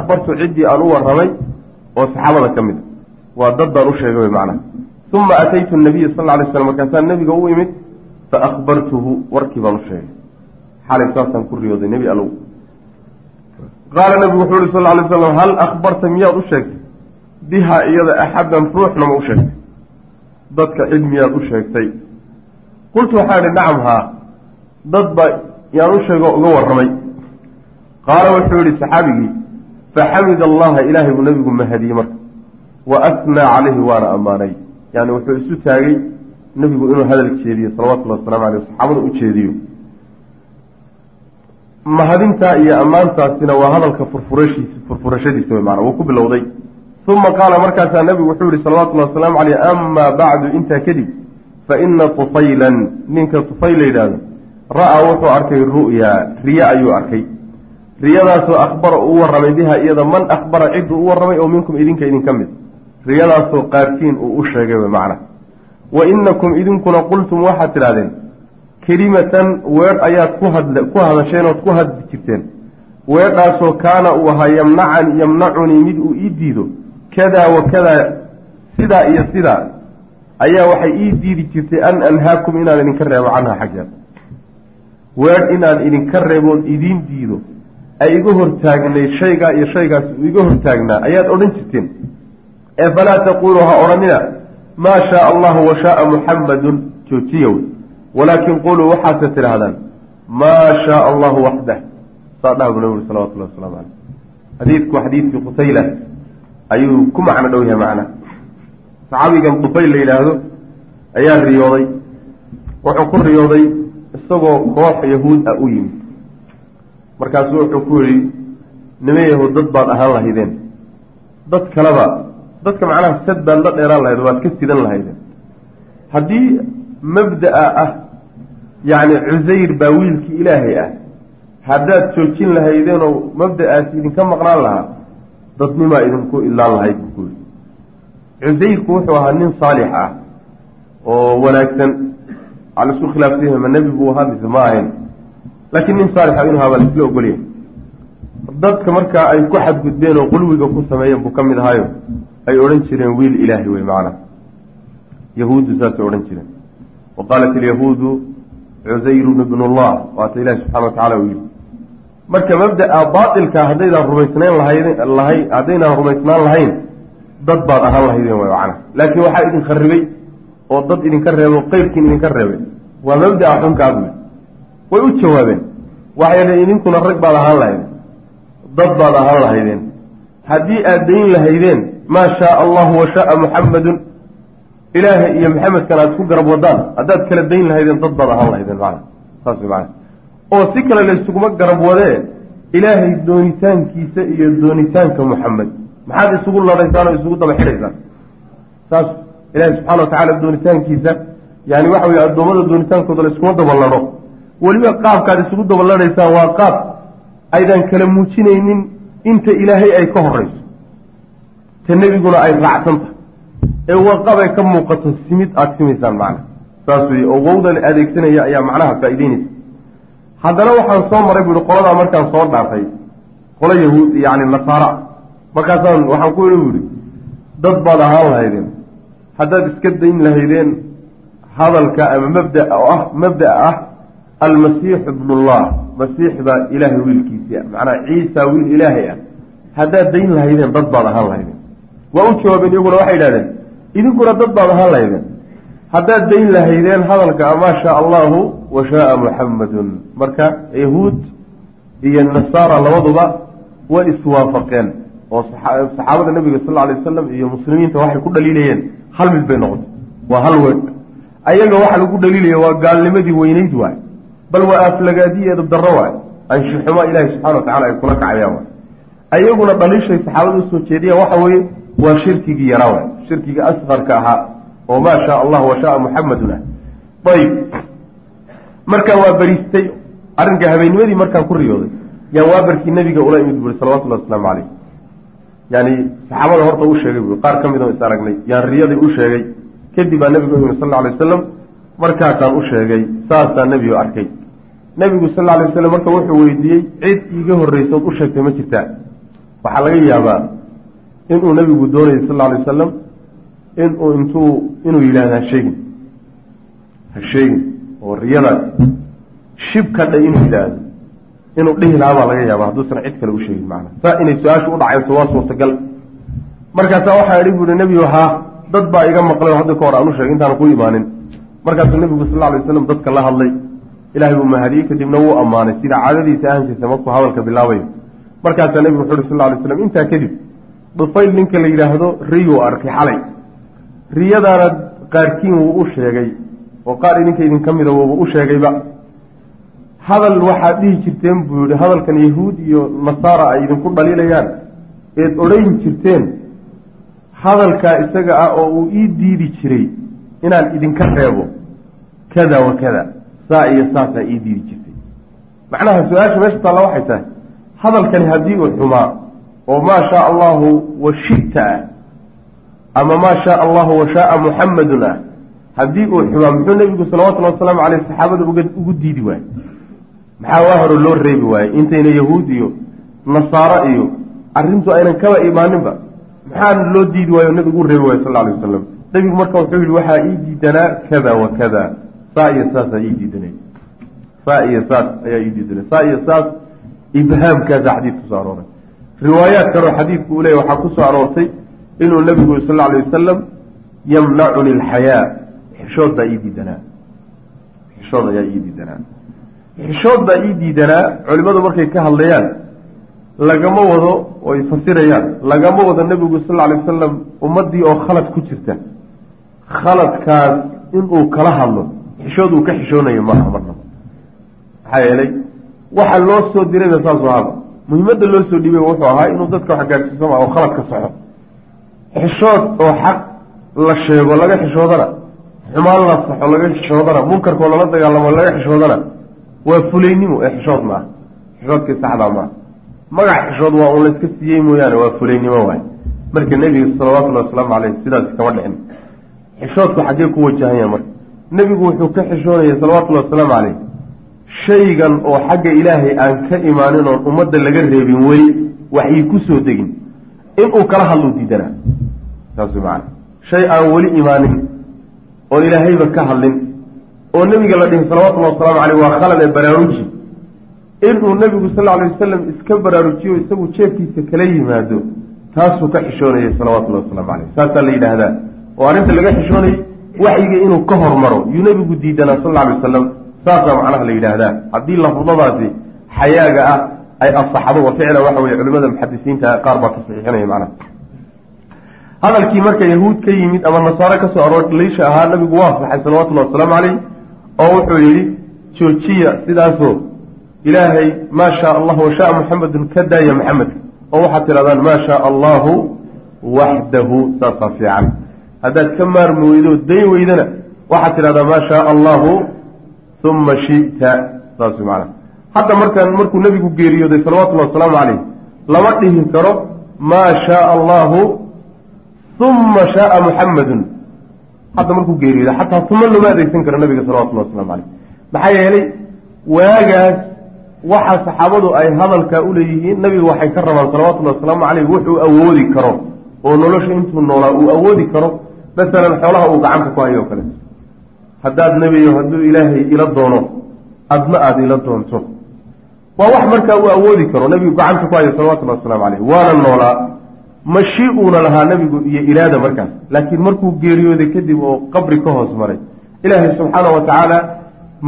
akhbartu ciddii aan u warramay oo saxaabada ka mid a. Waa dad baan u sheegay wey macnaha. Uma ataytu nabiya sal alay slam markaasaan nebiga u imid fa akhbartuhu warkii baan u sheegay. Xalay saasaan ku riyooday nebi allow qaala nebigu wuxuu yihi sal alay slam hal akhbarta miyaad u sheegtay? Biha iyada axadan ruuxna ma u sheegtay. Dadka cid miyaad u sheegtay. Qultu waxaa idhi nacam haa dad ba yaan u sheego uga warramay. Qaala wuxuu yihi saxaabigii faxamid allaha ilaahay buu nebigu mahadiyey marka wa asnaa calayhi waana ammaanay yani wuxuu isu taagay nebigu inuu hadal jeediyo salawatullahi waslamu aleyh saxaabada u jeediyo mahadintaa iyo ammaantaasina waa hadalka furfurashiisa furfurashadiisa wey maana wuu ku bilowday uma qaala markaasaa nebigu wuxuu yihi salawatullahi wasalaamu caleyh amaa bacdu intaa kadib fa ina tufaylan ninka tufayl la yidhaahdo ra'aa wuxuu arkay ru'yaa riye ayuu arkay riyadaasoo akhbara uu warramay biha iyada man akhbara cidduu u warramay oo minkum idinka idinka mid. Riyadaasoo qaarkiin uu u sheegay wey macna. Wa inakum idinkuna qultum waxaad tidhahdeen kelimatan weer ayaad ku hadl ku hadasheen ood ku hadli jirteen. Weedhaasoo kaana uu ahaa yamnacani yamnacunii mid uu ii diido kadaa wa kadaa sidaa iyo sidaa ayaa waxay ii diidi jirtay an anhaakum inaan idinka reebo canha xaggeeda weedh inaan idinka reebood idiin diido ay iga hortaagnay shaygaa iyo shaygaas uu iga hortaagnaa ayaad odhan jirteen. Ee falaa taquuluu ha odhanina maa shaaa allahu wa shaaa muxammadun joojiyow walaakin quluu waxaase tidhaahdaan maa shaaa allahu waxdah. Saa dhaha buu nabi uri salawatullahi waslamu caleyh xadiidku xadiidkii qutayla ayuu ku macno dhow yahay macna. Saxaabigan qufayl la yidhaahdo ayaa riyooday wuxuu ku riyooday isagoo koox yahuud ah u yimid markaasuu wuxuu ku yidhi nima yahuud dad baad ahaan lahaydeen. Dad kaleba dadka macnaha sad baad la dheeraan lahayd waad ka sidan lahaydeen. Haddii mabda'a ah yacni cusayr baa wiilkii ilaahay ah haddaad joojin lahaydeenoo mabda'aasi idinka maqnaan lahaa dadnimaa idinku idlaan lahayd buu ku yidhi. Cusayrku wuxuu ahaa nin saalix ah oo wanaagsan. Aa la isku khilaafsanya ma nebi buu ahaa mise ma ahayn laakiin nin saalixa inuu ahaa baa laisla ogolyahay. Dadka markaa ay ku xadgudbeen oo qulwiga ku sameeyeen buu ka mid ahaayo ay odhan jireen wiil ilaahi wey macna yahuuddu saasay odhan jireen. Wa qaalat ilyahuudu cusayrun ibnu llah waata ilahi subxana wa tacala uu yihi marka mabda'a baatilka haddaydaan rumaysnayn lahay haddaynaan rumaysnaan lahayn dad baad ahaan lahaydeen way macna laakiin waxaa idin kharibay oo dad idinka reebo qeyrkiin idinka reebay. Waa mabda'a xunkaa buu way u jawaabeen. Waxay idinkuna rag baad ahaan lahaydeen. Dad baad ahaan lahaydeen. Haddii aad dayn lahaydeen maa shaaa allahu wa shaaa muxammadun ilaahay iyo maxamedkan aad ku garab wadaan. Haddaad kala dayn lahaydeen dad baad ahaan lahaydeen macna saas macana oo si kale laysuguma garab wadee ilaahay doonitaankiisa iyo doonitaanka muxamed maxaad isugu ladhaysaan oo isugu daba xidhaysaan. Saas ilaahay subxana wa tacala doonitaankiisa yani waxa weye addoommada doonitaankooda layskuma daba ladho weliba qaabkaad isugu daba ladhaysaan waa qaab aydan kala muujinaynin inta ilaahay ay ka horayso. Ta nebiguna ay raacsan tahay. Ee ay ka muuqato simid aada simaysaan macna. Saas weye oo wowda la adeegsanaya ayaa macnaha faa'ideynaysa haddana waxaan soo maray bu ihi qoladaa markaan soo dhaafay qolo yahuud yacni nasaara. Markaasaan waxaan ku yidhi bu ihi dad baad ahaan lahaydeen. Haddaad iska dayn lahaydeen hadalka ama mabda oo ah mabda'a ah almasiixu ibnullah masiix baa ilaahay wiilkiisii ah. Macnaa ciisa wiil ilaahay ah. Haddaad dayn lahaydeen dad baad ahaan lahaydeen. Waa u jawaabeen iyaguna waxay idhahdeen idinkuna dad baad ahaan lahaydeen. Haddaad dayn lahaydeen hadalka maa shaa allahu wa shaaa muxammadun marka yahuud iyo nasaara labaduba way iswaafaqeen oo saxaabada nebiga sal lla alay wasalam iyo muslimiinta waxay ku dhaliilayeen. Hal mid bay noqotay. Waa hal weeg ayaga waxa lagu dhaliilaya waa gaalnimadii weynayd waay bal waa aaflagaadiyeedu darro waay anshixumo ilaahi subxana wa tacala ay kula kacayaan waay ayaguna dhaliishay saxaabada u soo jeediya waxa weeye waa shirkigii yaraa waay shirkigii asqarka ahaa oo maa shaa allah wa shaaa muxamadun ah ayib markaa waa beriistay arrinka habeennimadii markaan ku riyooday yaa waabarkii nebiga ula imid buuri salawatullahi wasalaamu caleyh yani saxaabada horta u sheegay buui qaar ka mid oo is aragnay yaan riyadii u sheegay kadib baa nebigu u yimi sal lla alay wasalam markaasaan u sheegay saasaa nebigu arkay. Nebigu sal lla alay wasalam marka wuxuu weydiiyey cid iiga horreysood u sheegtay ma jirtaa. Waxaa laga yaabaa inuu nabigu doonayay sal alay wasalam inuu intuu inuu yidhahdo ha sheegin. Ha sheegin. Oo riyadaas shib ka dhay inuu yidhaahdo. Inuu dhihi lahaa baa laga yaaba hadduusan cid kale u sheegin macana saa inay su'aashu u dhacayso waa suurtagal. Markaasaa waxaa idhi bu ihi nebigu haa dad baa iga maqlay oo hadda ka hor aan u sheegay intaana ku imaanin markaasuu nebigu sal alay waslam dadka la hadlay ilahay buu mahadiyey kadibna wuu ammaanay. Sida caadadiisa ahan jirtay markuu hadalka bilaabayo markaasaa nebigu wuxu uhi sal lay slam intaa kadib dufayl ninka la yidhaahdo riyuu arkay xalay. Riyadaana qaarkiin wuu u sheegay oo qaar idinka idinka mida wuuba u sheegayba. Hadal waxaad dhihi jirteen buu yihi hadalkan yahuud iyo nasaara ay idinku dhaliilayaan. Eed odhan jirteen hadalkaa isaga ah oo uu ii diidi jiray inaan idinka reebo. Kada wa kada. Saa iyo saasaa ii diidi jirtay. Macnaha su'aasha meesha taalla waxay tahay hadalkani haddii uu xumaa oo maa shaa allahu wa shita ah ama maa shaa allahu wa shaaa muxamadun ah haddii uu xumaa muxuu nebigu salawatullhi wasalaamu caleyh saxaabada ugu diidi waayey maxaa waa hore loo reebi waayey intayna yahuud iyo nasaaro iyo arrintu aynan kaba imaaninba maxaa loo diidi waayo nebigu u reebi waayo sal alay wasalam nebigu marka wuxuu yihi waxaa ii diidanaa kada wa kada. Saa iyo saasaa ii diidanay saa iyo saas ayaa ii diidanay saa iyo saas ibhaamkaasa xadiid ku soo arooray. Riwaayaad kaloo xadiidku uu leeyay waxaa ku soo aroortay inuu nebigu yiri sal alay wasalam yamnacuni alxayaa xishood baa ii diidanaa. Xishood ayaa ii diidanaa. Xishood baa ii diidanaa culimmadu markay ka hadlayaan lagama wado oo ay fasirayaan lagama wado nebigu sal lla alay wasalam ummaddii oo khalad ku jirta khaladkaas inuu kala hadlo xishood uu ka xishoonayo maaha marnaba maxaa yeelay waxa loo soo dirayba saasu ahaaba muhimadda loo soo dhiibay wuxuu ahaa inuu dadka wax gaadsiisama oo khaladka soxo. Xishood oo xaq la sheego laga xishoodana xumaan la saxo laga xishoodana munkarkoo lala dagaalamo laga xishoodana waa fulaynimo ee xishood maaha. Xishoodkii saxdaa maaha. Magac xishood waa uun layska siiyey mooyaane waa fulaynimo waay marka nebiga salawatullahi wasalaamu caleyh sidaas kama dhicin xishoodku xaggee ku wajahanya marka. Nebigu wuxuu ka xishoonayay salawatullahi wasalaamu caleyh shaygan oo xagga ilaahay aan ka imaanin oon ummadda laga reebin weli waxay ku soo degin. Inuu kala hadluu diidanaa. Saas macana shay aan weli imaanin oon ilaahayba ka hadlin oo nebiga la dhihi salawatullahi wasalaamu caleyh waa khalad ee baraaruji. Inuu nebigu sal alay wasalam iska baraarujiyo isagu jeefkiisa kala yimaado taasuu ka xishoonayay salawatullahi wasalaamu caleyh saasaa la yidhaahdaa oo arrinta laga xishoonayay waxyiga inuu ka hormaro yuu nebigu diidanaa sal alay wasalam saasaa macnaha la yidhaahdaa. Haddii lafdadaasi xayaaga ah ay asaxdo wa ficlan waxa weye culimada muxadisiinta qaar baa ka saxiixinaya macnaha. Hadalkii marka yahuud ka yimid ama nasaare ka soo aroor liisha ahaa nabigu waa faxay salawatullahi wasalaamu caleyh oo wuxuu yidhi joojiya sidaasoo ilaahay maa shaa allahu wa shaaa muxamedun ka daaya maxamed oo waxaad tidhahdaan maa shaa allahu waxdahu saasaa fiican haddaad ka maarmi weydo day weydana waxaad tidhahdaa maa shaa allahu uma shita. Saas maana hadda markaan markuu nebigu geeriyooday salawatullahi wasalaamu caleyh lama dhihi karo maa shaaa allahu uma shaaa muxamadun hadda markuu geeriyooday xataa uma looma adeegsan karo nabiga salawatullahi waslamu caleyh maxaa yeelay waagaas waxa saxaabadu ay hadalkaa uleeyihiin nabiga waxay ka rabaan salawatullahi wasalaamu caleyh wuxuu awoodi karo oo nolosha intuu noolaa uu awoodi karo masalan xoolaha uu gacanta ku hayo o kale. Haddaad nebiyo hadduu ilaahay ila doono adna aada ila doonto. Waa wax markaa uu awoodi karo nebigu gacanta ku hayo salawatullahi waslamu caleyh waana noolaa mashi uuna lahaa nebigu iyo iraada markaas. Laakiin markuu geeriyooday kadib oo qabri ka hoos maray ilaahay subxaana wa tacaala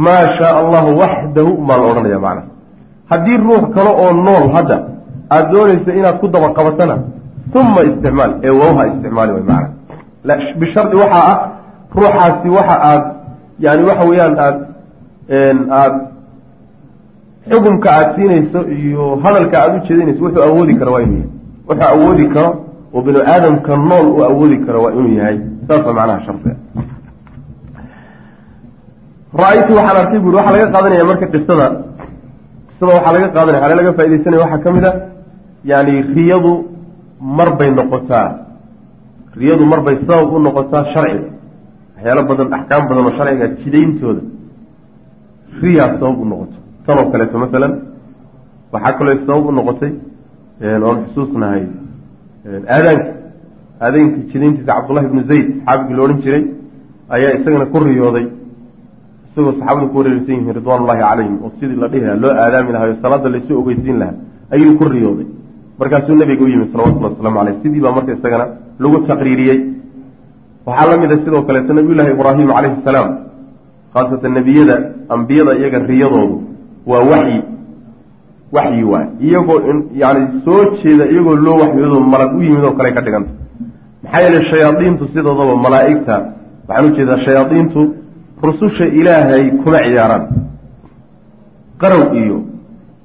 maa shaa allahu waxdahu maa la odhanaya macna. Haddii ruux kale oo nool hadda aada doonaysa inaad ku daba qabatana uma isticmaal ee wawha isticmaali way macna bishardi waxaa ah ruuxaasi waxa aad yani waxa weeyaan aad aada xukumka aada siinayso iyo hadalka aada u jeedinayso wuxuu awoodi karo waa inuu yahay. Wuxuu awoodi karo oo binu aadamka nool uu awoodi karo waa inuu yahay. Saasa macnaha shardiga ra'aytu waxaan arkay buri waxaa laga qaadanaya marka qisada. Qisada waxaa laga qaadanaya xale laga faaidaysanaya waxaa ka mid a yani riyadu mar bay noqotaa riyadu mar bay sabab u noqotaa sharciga waxyaalo badan axkaam badan oo sharciga jidayntooda riyaa sabab u noqoto tanoo kaleeto masalan waxaa kaloo sabab u noqotay oon xusuusnahay aadaanka aadaanka jidayntiisa cabdullahi ibnu zayd saxaabigii la odhan jiray ayaa isagana ku riyooday isagoo saxaabadu ku wareersan yihiin ridwaan ullahi calayhim oo sidii la dhihi laha loo aadaami lahaa o salaada laysu ogeysiin lahaa ayuu ku riyooday. Markaasuu nabiga u yimid salawatullahi waslamu caleyh sidii baa marka isagana lagu taqriiriyey. Waxaa la mid a sidoo kaleeto nabiyullaahi ibraahim calayhi salaam khaasatan nebiyada ambiyada iyaga riyadoodu waa waxyi waxyi waay. Iyagoo yani soo jeeda iyagoo loo waxyoodo malag u yimid oo kale ka dhiganta maxaa yeelay shayaadiintu sidoodaba malaa'igta waxaan u jeedaa shayaadiintu rususha ilaahay kuma ciyaaraan qarow iyo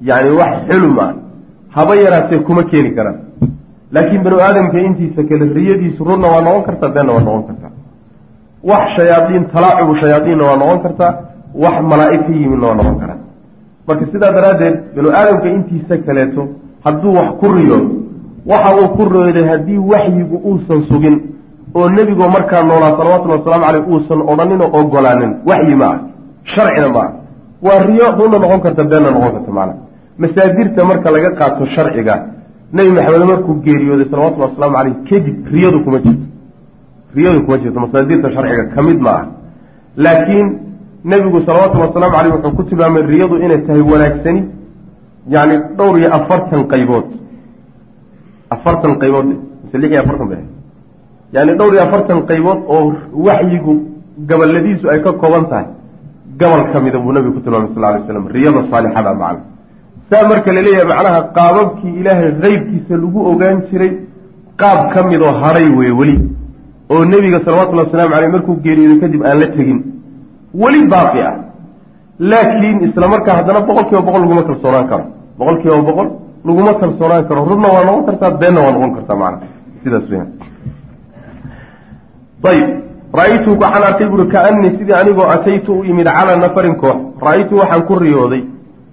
yani wax xulum ah haba yaraatee kuma keeni karaan laakiin banu aadamka intiisa kale riyadiisu runna waa noqon kartaa beenna waa noqon kartaa wax shayaadiin talaacubu shayaadiinna waa noqon kartaa wax malaa'ig ka yimidna waa noqon karaa marka sidaa daraaddeed banu aadamka intiisa kaleeto hadduu wax ku riyoodo waxa uu ku riyooday haddii waxyigu uusan sugin oo nebigoo markaa noolaa salawatullhi wasalaamu caleyh uusan odhaninoo ogolaanin waxyi ma ah sharcina ma ah. Waa riyo runna noqon karta beenna noqon karta macna masaadirta marka laga qaato sharciga nebi maxamed markuu geeriyooday salawatullhi wasalaamu caleyh kadib riyadu kuma jirto. Riyadu kuma jirto masaadirta sharciga ka mid ma ah laakiin nebigu salawatullhi wasalaamu caleyh wuxuu ku tilmaamay riyadu inay tahay wanaagsani yacni dhowr iyo afartan qaybood. Afartan qaybood mise lix iyo afartan bay yani dhowr iyo afartan qaybood oo waxyigu gabaladiisu ay ka kooban tahay. Gabal ka mida buu nabigu ku tilmaamay sal lay slam riyada saalixada macna saa marka la leeyahay macnaha qaababkii ilaahay keybkiisa lagu ogaan jiray qaab ka midoo haray weye weli. Oo nebiga salawatullhi wasalaamu caleyh markuu geeriyooday kadib aan la tegin. Weli baaqi ah laakiin isla markaa haddana boqol kiiba boqol laguma kalsoonaan karo. Boqol kiiba boqol laguma kalsoonaan karo. Runna waa noqon kartaa beenna waa noqon kartaa macna. Sidaas weyan ayib ra'aytu waxaan arkay buuri kaanii sidii anigoo ataytu u imid calaa nafarin koox. Ra'aytu waxaan ku riyooday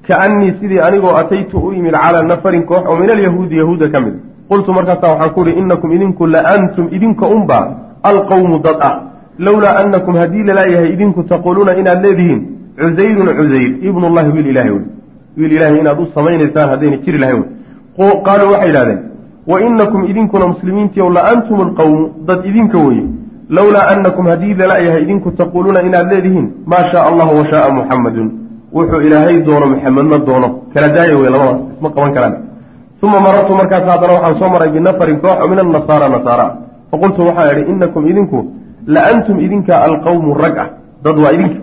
kaanii sidii anigoo ataytu u imid calaa nafarin koox oo min alyahuudi yahuuda ka mid. Qultu markaasaa waxaan ku uhi inakum idinku la antum idinka unba alqowmu dad ah. Lowlaa anakum haddii lalaayahay idinku taquuluuna inaad leedihiin cusayrun cusayr ibnullahi wiil ilahay wey. Wiil ilahay inaad u samaynaysaan haddayna jiri lahayn qaaluu waxay idhahdeen wa inakum idinkuna muslimiintiiow la antum alqowmu dad idinka weye lowlaa anakum haddii lala-yahay idinku taquuluuna inaad leedihiin maa shaa allahu wa shaaa muxamadun wuxuu ilaahay doono maxamedna doono. Kala daaya wey labadaas isma qaban karaan. Uma marartu markaas haddana waxaan soo maray binafarin koox oo min annasaara nasaara. Faqultu waxaan idhi inakum idinku la antum idinka alqowmu rag ah. Dad waa idinka.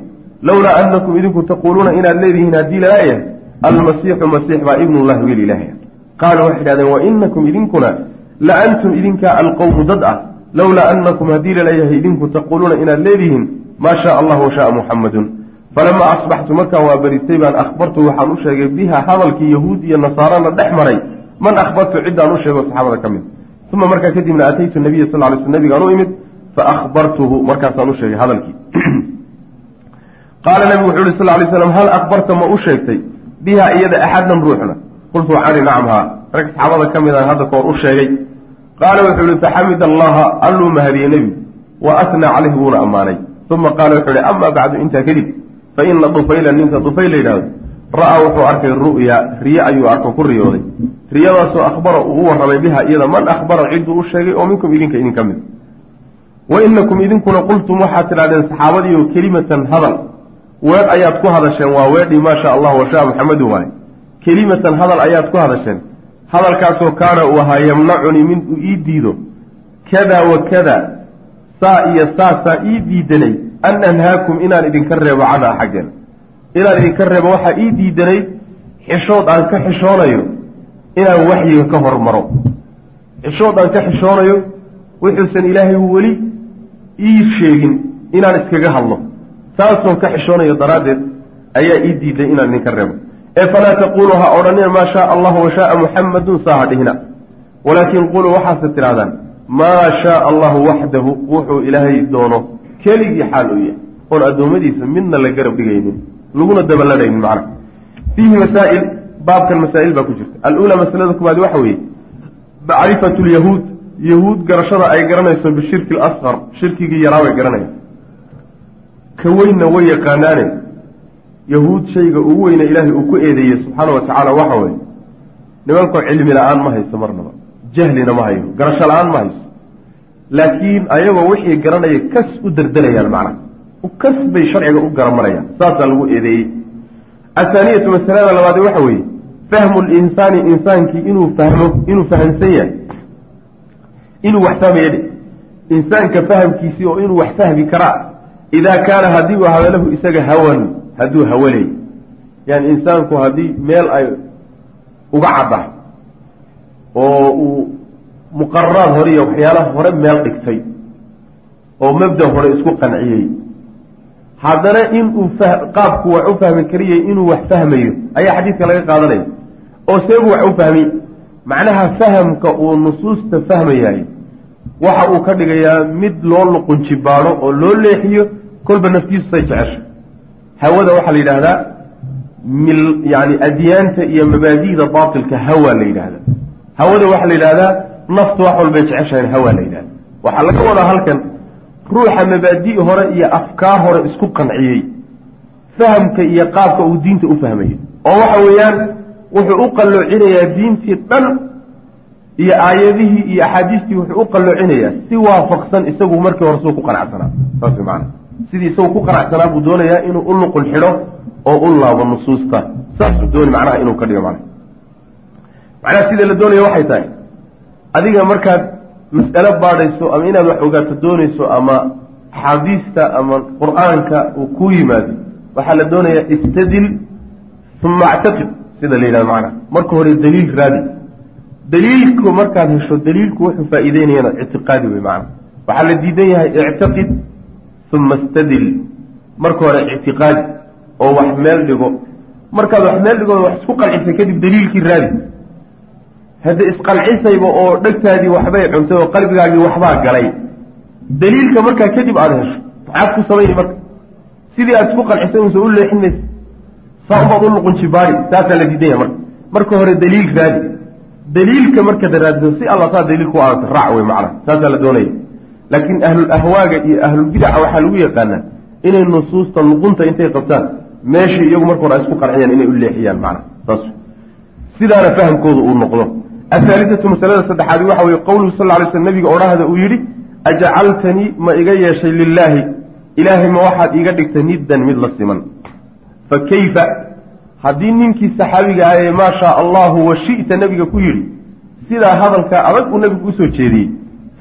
Lowlaa anakum idinku taquuluuna inaad leedihiin haddii lala-yahay almasiixu masiix baa ibnullahi wiil ilaahay. Qaaluu waxay idhahdeen wa inakum idinkuna la antum idinka alqowmu dad ah. Lowlaa anakum haddii lalayahay idinku taquuluuna inaad leedihiin maa shaa allah washaaa muxamadun falamaa asbaxtu markaan waa baristay baan akhbartu waxaan u sheegay biha hadalkii yahuud iyo nasaarana dhex maray man akhbartu ciddaan u sheego saxaabada ka mid uma markaa kadibna ataytu nabiya sal ly sl nabigaan u imid faahbartuhu markaasaan u sheegay hadalkii qaala nabigu wuxuu uhi sal lay slam hal akhbarta ma u sheegtay biha iyada axadan ruuxna qultu waxaan ihi nacam haa rag saxaabada ka mid aan hadda kahor u sheegay qaala wuxuu ihi faxamid allaha alluu mahadiyey nebigu wa asnaa caleyh wuuna ammaanay uma qaala wuxuu ihi amaa bacdu intaa kadib fa ina dufayla ninka dufayl la yidhahdo ra'aa wuxuu arkay ru'ya riye ayuu arko ku riyooday riyadaasoo akhbara uu u warramay biha iyada man akhbara cidduu u sheegay oo minkum idinka idin ka mid wa inakum idinkuna qultum waxaad tidhahdeen saxaabadiiyo kelimatan hadal weedh ayaad ku hadasheen waa weedhii maa sha allah washaa maxamedu waay kelimatan hadal ayaad ku hadasheen hadalkaasoo kaana uu ahaa yamnacunii mid uu ii diido kada wa kada saa iyo saasaa ii diidanay an anhaakum inaan idinka reebo canha xaggeena inaan idinka reebo waxaa ii diidanay xishood aan ka xishoonayo inaan waxyiga ka hormaro. Xishood aan ka xishoonayo wuxuusan ilaahay weli ii sheegin inaan iskaga hadlo. Taasoon ka xishoonayo daraaddeed ayaa ii diiday inaan idinka reebo. Ee falaa taquluu ha odhanina maa shaaa allahu washaaa muxamadun saa ha dhihina. Walaakin quluu waxaase tidhahdaan maa shaaa allahu waxdahu wuxuu ilaahay doono keligii xaal u yahay. Oon addoommadiisa midna la garab dhigaynin laguna dabalanaynin macna fiihi masaa'il baabkan masaa'il baa ku jirta. Aluulaa masalada kubaad waxa weeye macrifatu lyahuud yahuud garashada ay garanayso bishirki alasqar shirkigii yaraa bay garanayaan ka weynna way yaqaanaane yahuud shayga ugu weyne ilaahay uu ku eedeeyey subxaana wa tacaala waxa weeye nimankoo cilmi la'aan ma hayso marnaba jahlina ma hayo garasho la'aan ma hayso laakiin ayagoo wixii garanaya kas u derdelayaan macnaha. Kas bay sharciga u garamarayaan. Saasaa lagu eedeeyey. Athaaniyatu masalada labaad waxa weeye fahmu linsaani insaankii inuu fahmo inuu fahamsan yahay. Inuu wax fahmaya dhe insaanka fahamkiisii oo inuu wax fahmi karaa. Idaa kaana haddii uu hawelahu isaga hawan hadduu hawalay. Yani insaanku haddii meel ay uga caddahay oo uu muqararaad hore iyo waxyaalaha hore meel dhigtay oo mabda hore isku qanciyey. Haddana inuu qaabku wax u fahmi kariyay inuu wax fahmayo ayaa xadiidka laga qaadanaya oo seebuu wax u fahmiy macnaha fahamka uu nusuusta fahmayahay waxa uu ka dhigayaa mid loo luqunjibaadho oo loo leexiyo kolba naftiisu say jecesha hawada waxaa la yidhaahdaa mil yani adyaanta iyo mabaadi'da baatilka hawa la yidhahdaa hawada waxaa la yidhahdaa naftu wax walbay jeceshahan hawa la yidhahda waxaa laga wadaa halkan ruuxa mabaadi' hore iyo afkaar hore isku qanciyey. Fahamka iyo qaabka uu diinta u fahmayo. Oo waxa weeyaan wuxuu u qalloocinayaa diintii dhan iyo aayadihii iyo axaadiistii wuxuu u qalloocinayaa. Si waafaqsan isagu markii hore suu ku qanacsanaa. Saas way macana sidii isagu ku qanacsanaa buu doonayaa inuu u nuqul xidho oo u laabo nusuusta. Saasuu dooni macnaha inuu ka dhigo macnaha. Macnaha sida la doonaya waxay tahay adiga markaad mas'alo baadhayso ama inaad wax ogaato doonayso ama axaadiista ama qur'aanka uu kuu yimaado waxaa la doonayaa istadil uma actaqid sida la yidhahdo macnaha. Marka hore daliil raadi. Daliilku markaad hesho daliilku wuxuu faa'iideynayana ictiqaadi wey macana waxaa la diidan yahay ictiqid uma istadil. Marka hore ictiqaadi oo wax meel dhigo. Markaad wax meel dhigo wax isku qancisay kadib daliilkii raadi hadda isqancisayba oo dhegtaadii waxbay cuntay oo qalbigaagii waxbaa galay daliilka markaa kadib aada hesho maxaad ku samayni marka. Sidii aad isku qancisay unsa u leexin maysa. Saa ubaad u luqunjibaari saasaa la diidan yahay marka. Marka hore daliil raadi. Daliilka markaad raadiso si alla saa daliilku aanta raac wey macna saasaa la doonaya. Laakiin ahlulahwaaga iyo ahlulbidaca waxaa lagu yaqaanaa inay nusuusta luqunta intay qabtaan meeshii iyagu marka hore ay isku qanciyaan inay u leexiyaan macna saas sidaana fahamkooda uu noqdo athaalidatu masalada saddexaadi waxa weye qowluhu sal lay slm nabiga odhahda uu yidhi ajcaltanii ma iga yeeshay lilaahi ilaahay ma waxaad iiga dhigtay niddan mid la siman fa kayfa haddii ninkii saxaabiga ah ee maa shaa allahu wa shi'ta nebiga ku yidhi sidaa hadalkaa adag uu nebigu u soo jeediyey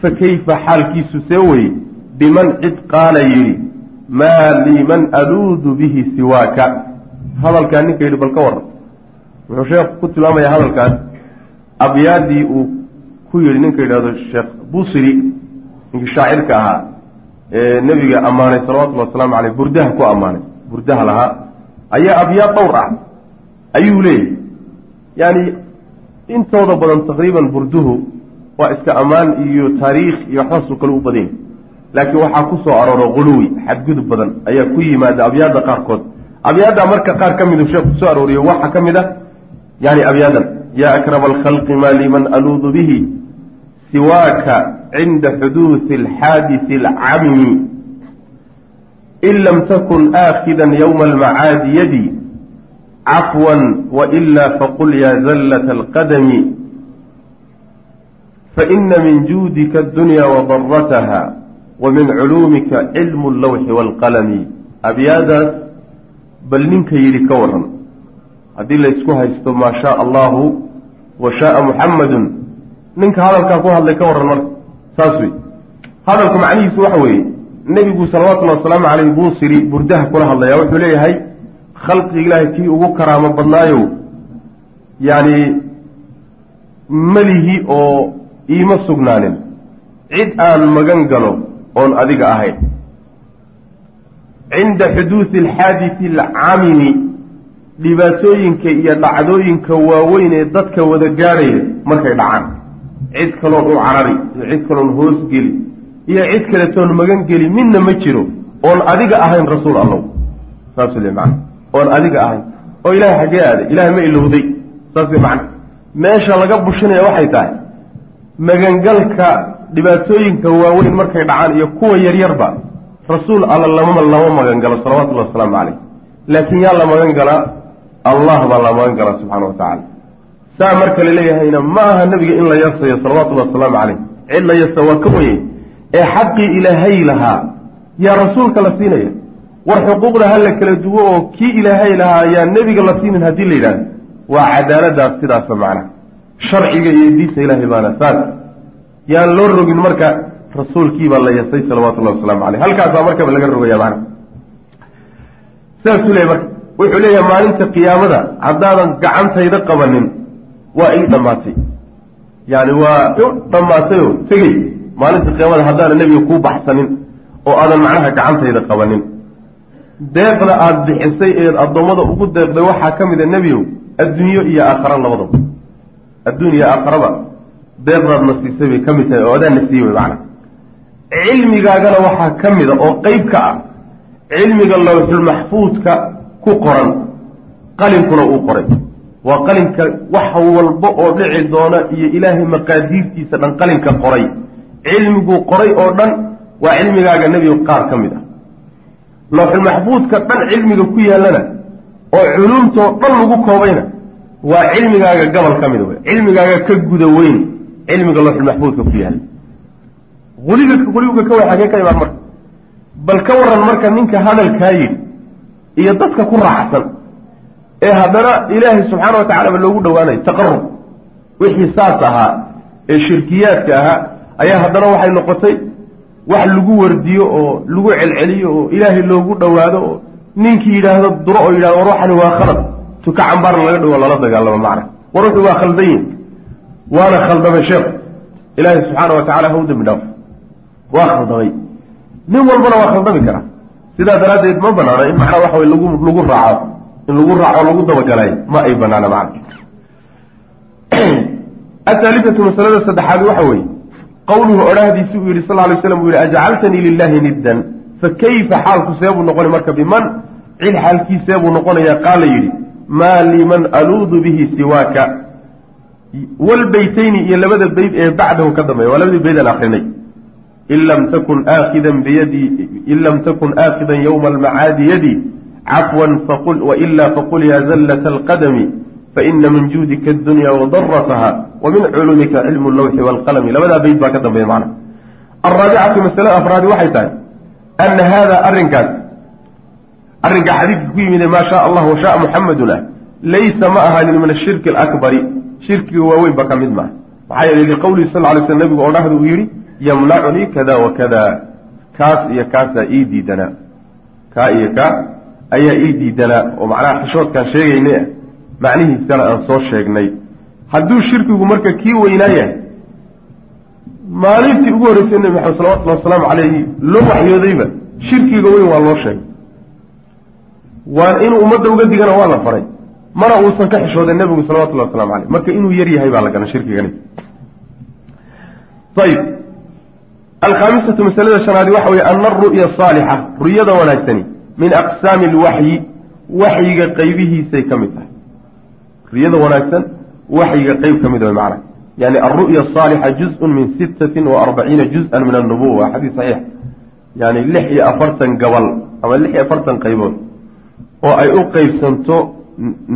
fa kayfa xaalkiisu see weye biman cid qaala yidhi maa lii man aluudu bihi siwaaka hadalkaa ninka yidhi bal ka waran wuxuu sheekhu ku tilmaamayaa hadalkaas abyaadii uu ku yidhi ninka yidhahdo sheekh busiri ninkii shaacirka ahaa ee nebiga ammaanay salawatullhi wasalaamu caleyh burdaha ku ammaanay burdaha lahaa ayaa abyaad dhowr ah ayuu leeyahy yaani intooda badan taqriiban burduhu waa iska ammaan iyo taariikh iyo waxbaasuu kale u badanya laakiin waxaa ku soo arooro quluwi xadgudub badan ayaa ku yimaada abyaadda qaarkood abyaadda marka qaar ka miduu sheekh ku soo arooriyo waxaa ka mid a yani abyaadan yaa akrama alkhalqi maa liman aluudu bihi siwaaka cinda xuduusi alxaadisi alcamimi in lam takun aakhidan yowma almacaadi yadi cafwan waila faqul ya zallata alqadami faina min juudika addunya wadarataha wa min culuumika cilmu allawxi waalqalami abyaadaas bal ninka yidhi ka waran haddii laysku haysto maa shaa allahu wa shaaa muxammadun ninka hadalkaa ku hadlay ka warran marka saas wey hadalku macnihiisu waxa weeye nebigu salawatullahi wasalaamu caleyh buusiri burdaha kula hadlaya wuxuu leeyahay khalqiga ilaahay kii ugu karaamo badnaayow yacni melihi oo iima sugnaanin. Cid aan magan galo oon adiga ahayn. Cinda xuduusi alxaadisi alcamimi dhibaatooyinka iyo dhacdooyinka waaweyn ee dadka wada gaadhaya markay dhacaan. Cid kaloon u carari iyo cid kaloon hoosgeli iyo cid kaletoon magan geli midna ma jiro. Oon adiga ahayn rasuul allow saasuu le macana oon adiga ahayn. Oo ilahay xaggee aaday. Ilahay ma ilowday. Saas wey meesha laga bushinaya waxay tahay magangalka dhibaatooyinka waaweyn markay dhacaan iyo kuwa yaryarba rasuul alla lama lama magan galo salawatullahi wasalaamu caleyh laakiin yaa la magan galaa allah baa la magan galaa subxana wa tacaala. Saa marka la leeyahayna ma aha nebiga in la yasayo salawatullahi wasalaamu caleyh cid la yasa waa ka weyey ee xaqii ilaahay lahaa yaa rasuulka la siinaya. War xuquuqda ha la kala duwo oo kii ilaahay lahaa yaa nebiga la siinin haddii la yidhahdo waa cadaaladaas sidaasa macna. Sharciga iyo diinta ilaahay baana saas yaan loo rogin marka rasuulkiibaa la yasay salawatullahi wasalaamu caleyh halkaasaa markaba laga rogaya macna. Saasuu leeyahy marka wuxuu leeyahay maalinta qiyaamada haddaadan gacantayda qabanin waa ii dhammaatay. Yani waa i dhammaatayoo tegey maalinta qiyaamada haddaanan nebiga kuu baxsanin oo aadan macnaha gacantayda qabanin. Deeqda aada bixisay eed addoommada ugu deeqday waxaa ka mida nebiyow adduunyo iyo aakhara labadaba adduun iyo aakharaba deeqdaadna siisay bay ka mid tahay oo adaana siiyey way macna. Cilmigaagana waxaa ka mida oo qeyb ka ah cilmiga lawxulmaxfuudka ku qoran qalinkuna uu qoray. Waa qalinka wax walba oo dhici doona iyo ilaahay maqaadiirtiisa dhan qalinka qoray. Cilmiguu qoray oo dhan waa cilmigaaga nebiga qaar ka mid ah. Lawxulmaxfuudka dhan cilmiga ku yaallana oo culumtoo dhan lagu koobayna waa cilmigaaga gabal ka mida wey cilmigaaga ka guda weyn cilmiga lawxulmaxfuudka ku yaalla. Uliga quliga ka way xagee ka imaan marka bal ka waran marka ninka hadalkaa yidhi iyo dadka ku raacsan ee haddana ilaahay subxaana wa tacala ba loogu dhowaanayo taqarub wixii saas ahaa ee shirkiyaadka ahaa ayaa haddana waxay noqotay wax lagu wardiyo oo lagu celceliyo oo ilaahay loogu dhowaado oo ninkii yidhaahdo duro oo yidhahdo war waxani waa khalad. Tuka cambaarna laga dhigo lala dagaalamo macna. War wuxuu waa khaldan yihiin waana khaldamay sheekh. Ilaahay subxaana wa tacala ha u dembi dhaafo waa khaldamay. Nin walbana waa khaldami karaa sidaa daraaddeed ma banaano in macnaha waxa wey lagu lagu raaco in lagu raaco lagu dabagalay ma ay banaana macna athaalifatu masalada saddexaad waxa weeye qowluhu odhahdiisi uu yihi sal ly slam uu yihi ajcaltanii lilahi niddan. Fakayfa xaalku seebuu noqoni marka biman? Cid xaalkii seebuu noqonayaa qaala yidhi maa liman aluudu bihi siwaaka. Walbeytayni iyo labada beyd ee bacdahu ka dambeeya waa labadii beydaan akrinay in lam takun aakidan biyadii in lam takun aakidan yowma almacaadi yadii cafwan faqul wailaa faqul yaa zallata alqadami faina min juudika addunya wadarataha wa min culumika cilmu lawxi waalqalami labadaa beyd baa ka dambeeya macna alraabicatu masalada afraadi waxay tahay ana hada arrinkaas arrinka xadiidka ku yimid maa shaa allah wa muxamadun ah laysa ma ahaanin min ashirki alakbari shirkiga waaweyn ba ka mid maaha maxaa yeelay liqowlihi sal ly sl nabigu oo uu yidhi yamnacunii kada wa kada. Kaas iyo kaasaa ii diidanaa kaa iyo kaa ayaa ii diidanaa oo macnaha xishoodkaan sheegaynay macnihiisana aan soo sheegnay. Hadduu shirkigu marka kii weynaa yahay maalintii ugu horreysay nebi maxamed salawatullhi wasalaamu calayhi loo waxyoodayba shirkiga weyn waa loo sheegay. Waa inuu ummadda uga digana waa la faray. Mana uusan ka xishooday nebigu salawatullahi waslamu caleyh marka inuu yar yahay baa la gana shirkigani. Ayib alkhaamisatu masalada shanaadi waxa weye ana aru'ya asaalixa ru'yada wanaagsani min aqsaami alwaxyi waxyiga qaybihiisay ka mid tahay. Ru'yada wanaagsan waxyiga qeyb ka mid way macna. Yani alru'ya asaalixa juzun min sittatin wa arbaciina juz-an min annubuwa xadiis saxiix. Yani lix iyo afartan gabal ama lix iyo afartan qaybood oo ay u qeybsanto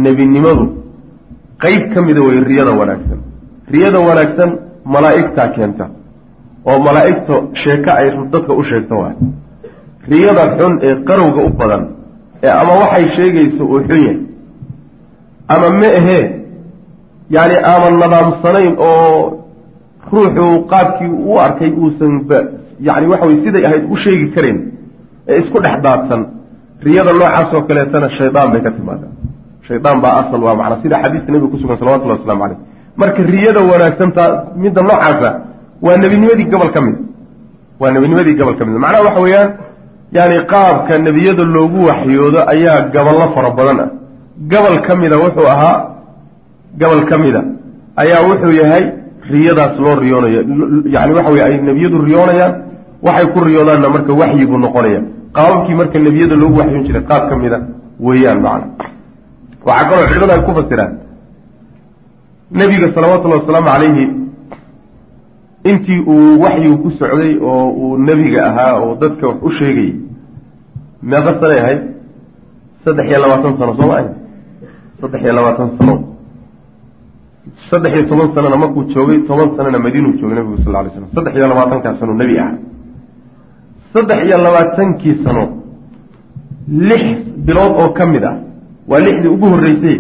nebinimadu qeyb ka mida wey riyada wanaagsan. Riyada wanaagsan malaa'igtaa keenta oo malaa'igta sheeko ay dadka u sheegto waay. Riyada xun ee qarowga u badan ee ama waxay sheegayso uu xun yahay ama ma ahee yacni aaman nadaamsanayn oo ruuxu qaabkii u arkay uusan yani waxa weye siday ahayd u sheegi karayn ee isku dhex daadsan riyada noocaas oo kaleetana shaydaan bay ka timaadaa shaydaan baa asal waa macnaa sida xadiista nebiga ku sugan salawatullahi waslamu caleyh marka riyada wanaagsanta midda noocaasa waa nebinimadii gobol ka mid. Waa nebinimadii gobol ka mid. Macnaha waxa weeyaan yani qaabka nebiyada loogu waxyoodo ayaa gaballo fara badan ah. Gobol ka mida wuxuu ahaa gobol ka mida ayaa wuxuu yahay riyadaas loo riyoonayo. Yani waxa weye ay nebiyadu riyoonayaan waxay ku riyoodaanna marka waxyi buu noqonaya qaababkii marka nebiyada loogu waxyoon jiray qaab ka mida weeyaan macna. Waxaa kaloo culimada ay ku fasiraan. Nebiga salawatullahi wasalaamu calayhi intii uu waxyigu ku socday oo uu nebiga ahaa oo dadka wax u sheegayay meeqa sanay ahayd? Saddex iyo labaatan sano soo ma ahayd saddex iyo labaatan sano. Saddex iyo toban sanana markuu joogay toban sanana madiinuu joogay nabigu sal lay slam saddex iyo labaatankaa sano nebi ah saddex iyo labaatankii sano lix bilood oo ka mid ah waa lixdii ugu horreysay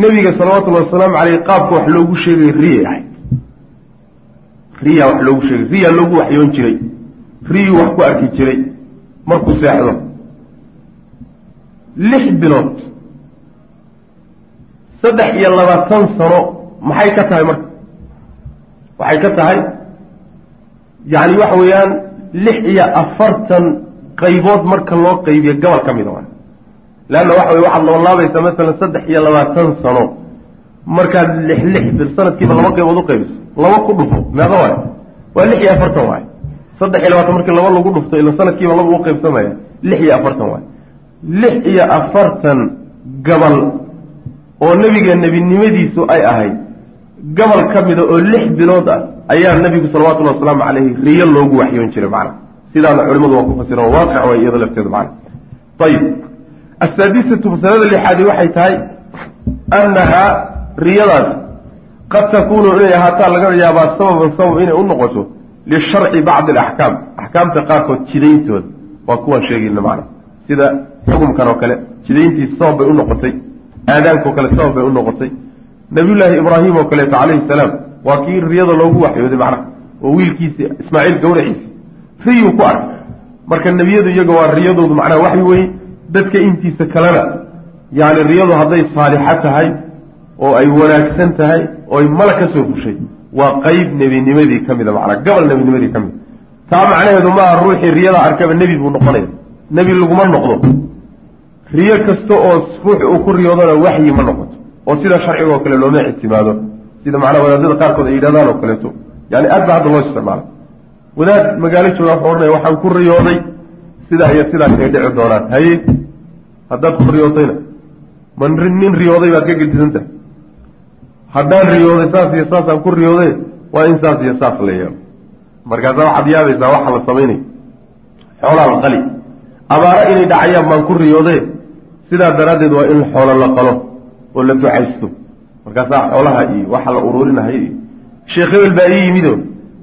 nebiga salawatullahi wasalaamu caleyh qaabka wax loogu sheegay riyay ahayd riya wax loogu sheegay. Riya loogu waxyoon jiray. Riyuu wax ku arki jiray. Markuu seexdo. Lix bilood. Saddex iyo labaatan sano. Maxay ka tahay marka? Waxay ka tahay? Yacni waxa weeyaan lix iyo afartan qaybood marka loo qaybiyo gobol ka mida waay leanna waxa weye waxaad labalaabaysaa masalan saddex iyo labaatan sano markaad lix lix bil sanadkiiba laba qaybood u qaybiso laba ku dhufo meeqa waay. Waa lix iyo afartan waay. Saddex iyo labaatan markii laba lagu dhufto ila sanadkiiba laba u qaybsamaya lix iyo afartan waay. Lix iyo afartan gabal oo nebiga nebinimadiisu ay ahayd gobol ka mida oo lix bilood ah ayaa nebigu salawatullahi wasalaamu caleyhi riyo loogu waxyoon jiray macna. Sidaana culimadu waa ku fasireen waaqic way iyado lafteedu macna. Ayib asaadisatu masalada lixaadi waxay tahay annahaa riyadaas qad takuunu inay ahaataa laga yaabaa sababan sabab inay u noqoto lisharci bacdi alaxkaam. Axkaamta qaarkood jidayntooda waa kuwaan sheegayna macna. Sida xukumkan oo kale jidayntiisa sabab bay u noqotay aadaankaoo kale sabab bay u noqotay. Nabiyullaahi ibraahim oo kaleeto calayhi salaam waa kii riyada loogu waxyooday macnaha oo wiilkiisi ismaaciil gawraciisa riyuu ku arkay. Marka nebiyadu iyaga waa riyadoodu macnaha waxay weye dadka intiisa kalena yacni riyadu hadday saalixo tahay oo ay wanaagsan tahay oo mala ka soo fushay waa qeyb nebinimadii ka mida macnaa gobol nebinimadii ka mida taa macnaheedu maaha ruuxii riyada arkaba nebi buu noqonaya nebi laguma noqdo. Riyo kasta oo ruux uu ku riyoodona waxyi ma noqoto. Oo sida sharciga oo kale looma ictimaado sida macnaa wadaadada qaarkood ay yidhahdaan oo kaleeto. Yani aad ba hadda loo isticmaala wadaad magaalo jooga wuxuu odhanaya waxaan ku riyooday sidaa iyo sidaas ay dhici doonaan. Haye haddaad ku riyootayna ma nin riyooday baad ka gedisantahay haddaan riyooday saas iyo saasaan ku riyooday waa in saas iyo saas la yeelo. Markaasaa waxaad yaabaysaa waxa la samaynayo. Xoolaa la qali. Abaaro inay dhacayaan baan ku riyoodee sidaa daraaddeed waa in xoolo la qalo oo la ducaysto. Markaasaa xoolaha iyo waxa la ururinahaya iyo sheekh hebel baa ii yimido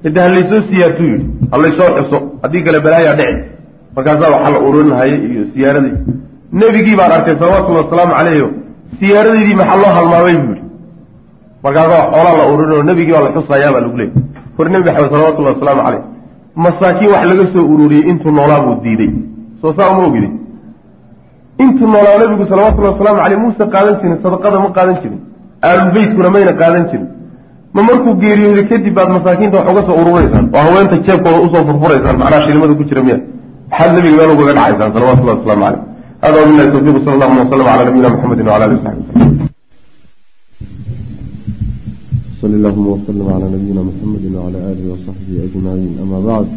hade halaysoo siyaartuu yidhi halaysoo xuso haddii kale balaayaa dhici markaasaa waxa la ururinahaya iyo siyaaradii nebigii baan arkay salawatullhi wasalaamu caleyh siyaaradaydii maxaa loo halmaamay buu yidhi markaasaa xoolaa la ururinoo nebigii baa la xusayaa baa lagu leeyay hor nebi maxamed salawatullahi wasalaamu caleyh masaakiin wax laga soo ururiyey intuu noolaa buu diiday. Soo saa uma ogide intuu noolaa nabigu salawatullahi wasalaamu caleyh muuse qaadan jirin sadaqada ma qaadan jirin aalubeytkuna mayna qaadan jirin. Ma markuu geeriyooday kadib baad masaakiinta wax uga soo ururaysaan oo haweenta jeebkooda u soo furfuraysaan macnaha shilimada ku jira miya. Maxaad nabiga meel ugaga dhacaysaan salawatullahi waslamu caleyh hada wabilahi tawfiiq sala allahuma wasalam cala nabiyina maxamedin wala alihi wasaxbi wasalam sali allahuma wasalim calaa nabiyina muxamedi wacala aalihi wasaxbihi ajmaciin amaa bacd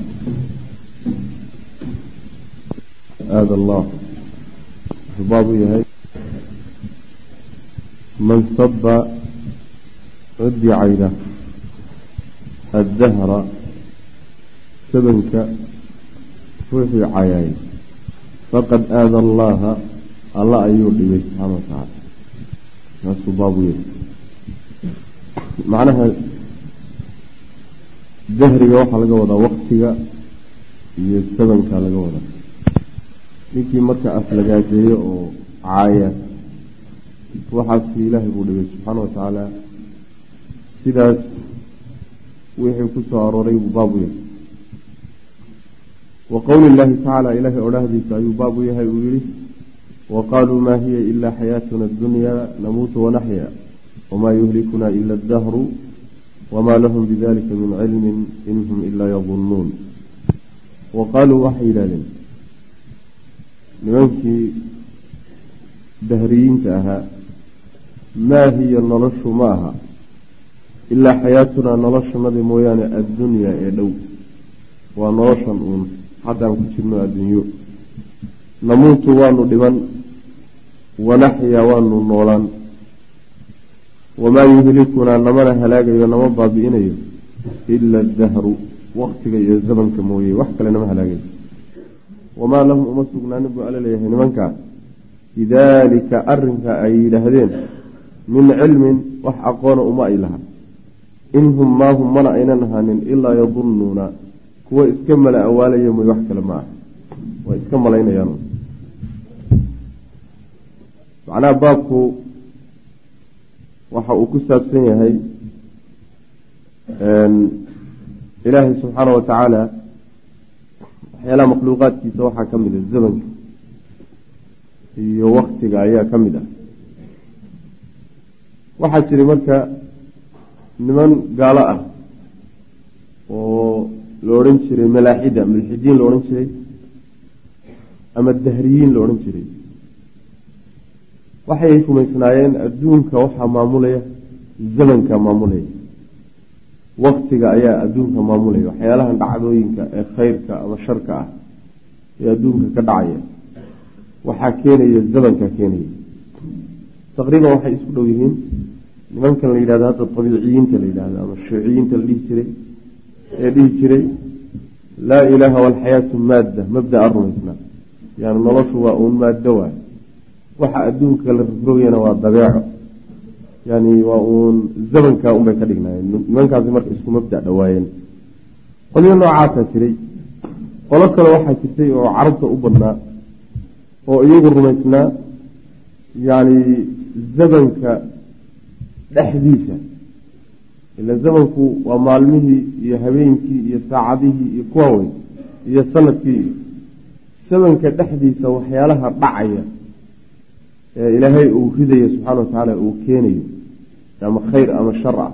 aad allah wuxuu baab u yahay man saba ciddii cayda addahra sabanka ruuxii cayay faqad aada allaha alla ayuu dhibay subxaana wa saasuu baabu yahay macnaha dahriga waxaa laga wadaa waktiga iyo sabanka laga wadaa. Ninkii marka aflagaajeeyo oo caaya waxaasi ilaahay buu dhigay subxaana wa tacaala. Sidaas wixii ku soo arooray buu baabu yahay. Wa qowli illaahi tacaala ilaahay odhahdiisa ayuu baabu yahay uu yihi wa qaaluu maa hiya ilaa xayaatuna addunyaa namuutu wanaxya wma yuhlikuna ila adahru wma lahum bidalika min cilmi in hum ilaa yadunuun wa qaaluu waxay yidhahdeen nimankii dahriyiinta ahaa maa hiya noloshu ma aha ilaa xayaatunaa noloshanadii mooyaane addunyaa ee dhow waa noloshan uun haddaan ku jirno addunyo namuutu waanu dhiban wanaxyaa waanu noolaan wamaa yuhlikunaa namana halaagayo nama baabi'inayo ila adahru waktiga iyo zamanka mooye wax kale nama halaagayo wamaa lahum uma sugnaanin buu alla leeyahay nimankaa bidaalika arinka ay yidhaahdeen min cilmin wax aqoona uma ay laha in hum maa hum mana aynan ahaanin ilaa yadunnuuna kuwa iska mala awaalaya mooy wax kale ma ah waa iska malaynayaan macnaha baabku waxa uu ku saabsan yahay ilaahay subxaana wa tacaala waxyaalaha makhluuqaadkiisa waxaa ka mid a zamanka iyo waktiga ayaa ka mid ah. Waxaa jiray marka niman gaalo ah oo la odhan jiray malaaxida mulxidiin la odhan jiray ama dahriyiin la odhan jiray waxay rumaysnaayeen adduunka waxaa maamulaya zamanka maamulaya. Waktiga ayaa adduunka maamulaya waxyaalahan dhacdooyinka ee khayrka ama sharka ah ee adduunka ka dhacaya. Waxaa keenaya zamanka keenaya. Taqriiban waxay isku dhow yihiin nimankan la yidhahdo hadda abiiciyiinta la yidhahdo ama shuuciyiinta la dhihi jiray ee dhihi jiray laa ilaaha walxayaatu maadda mabdaa rumaysnaa yani noloshu waa uun maaddo waay waxa adduunka la rogrogayana waa dabeeco. Yani waa uun zamanka unbay ka dhignaayeen nimankaasi marka isku mabda dhawaayeen. Qolyo noocaasaa jiray. Qolo kale waxaa jirtay oo carabta u badnaa oo iyagu rumaysnaa. Yani zamanka dhexdiisa. Ila zamanku waa maalmihii iyo habeenkii iyo saacadihii iyo kuwa wey iyo sannadkii. Zamanka dhexdiisa waxyaalaha dhacaya ilaahay uu ridayo subxaana wa tacaala uu keenayo ama khayr ama shar ah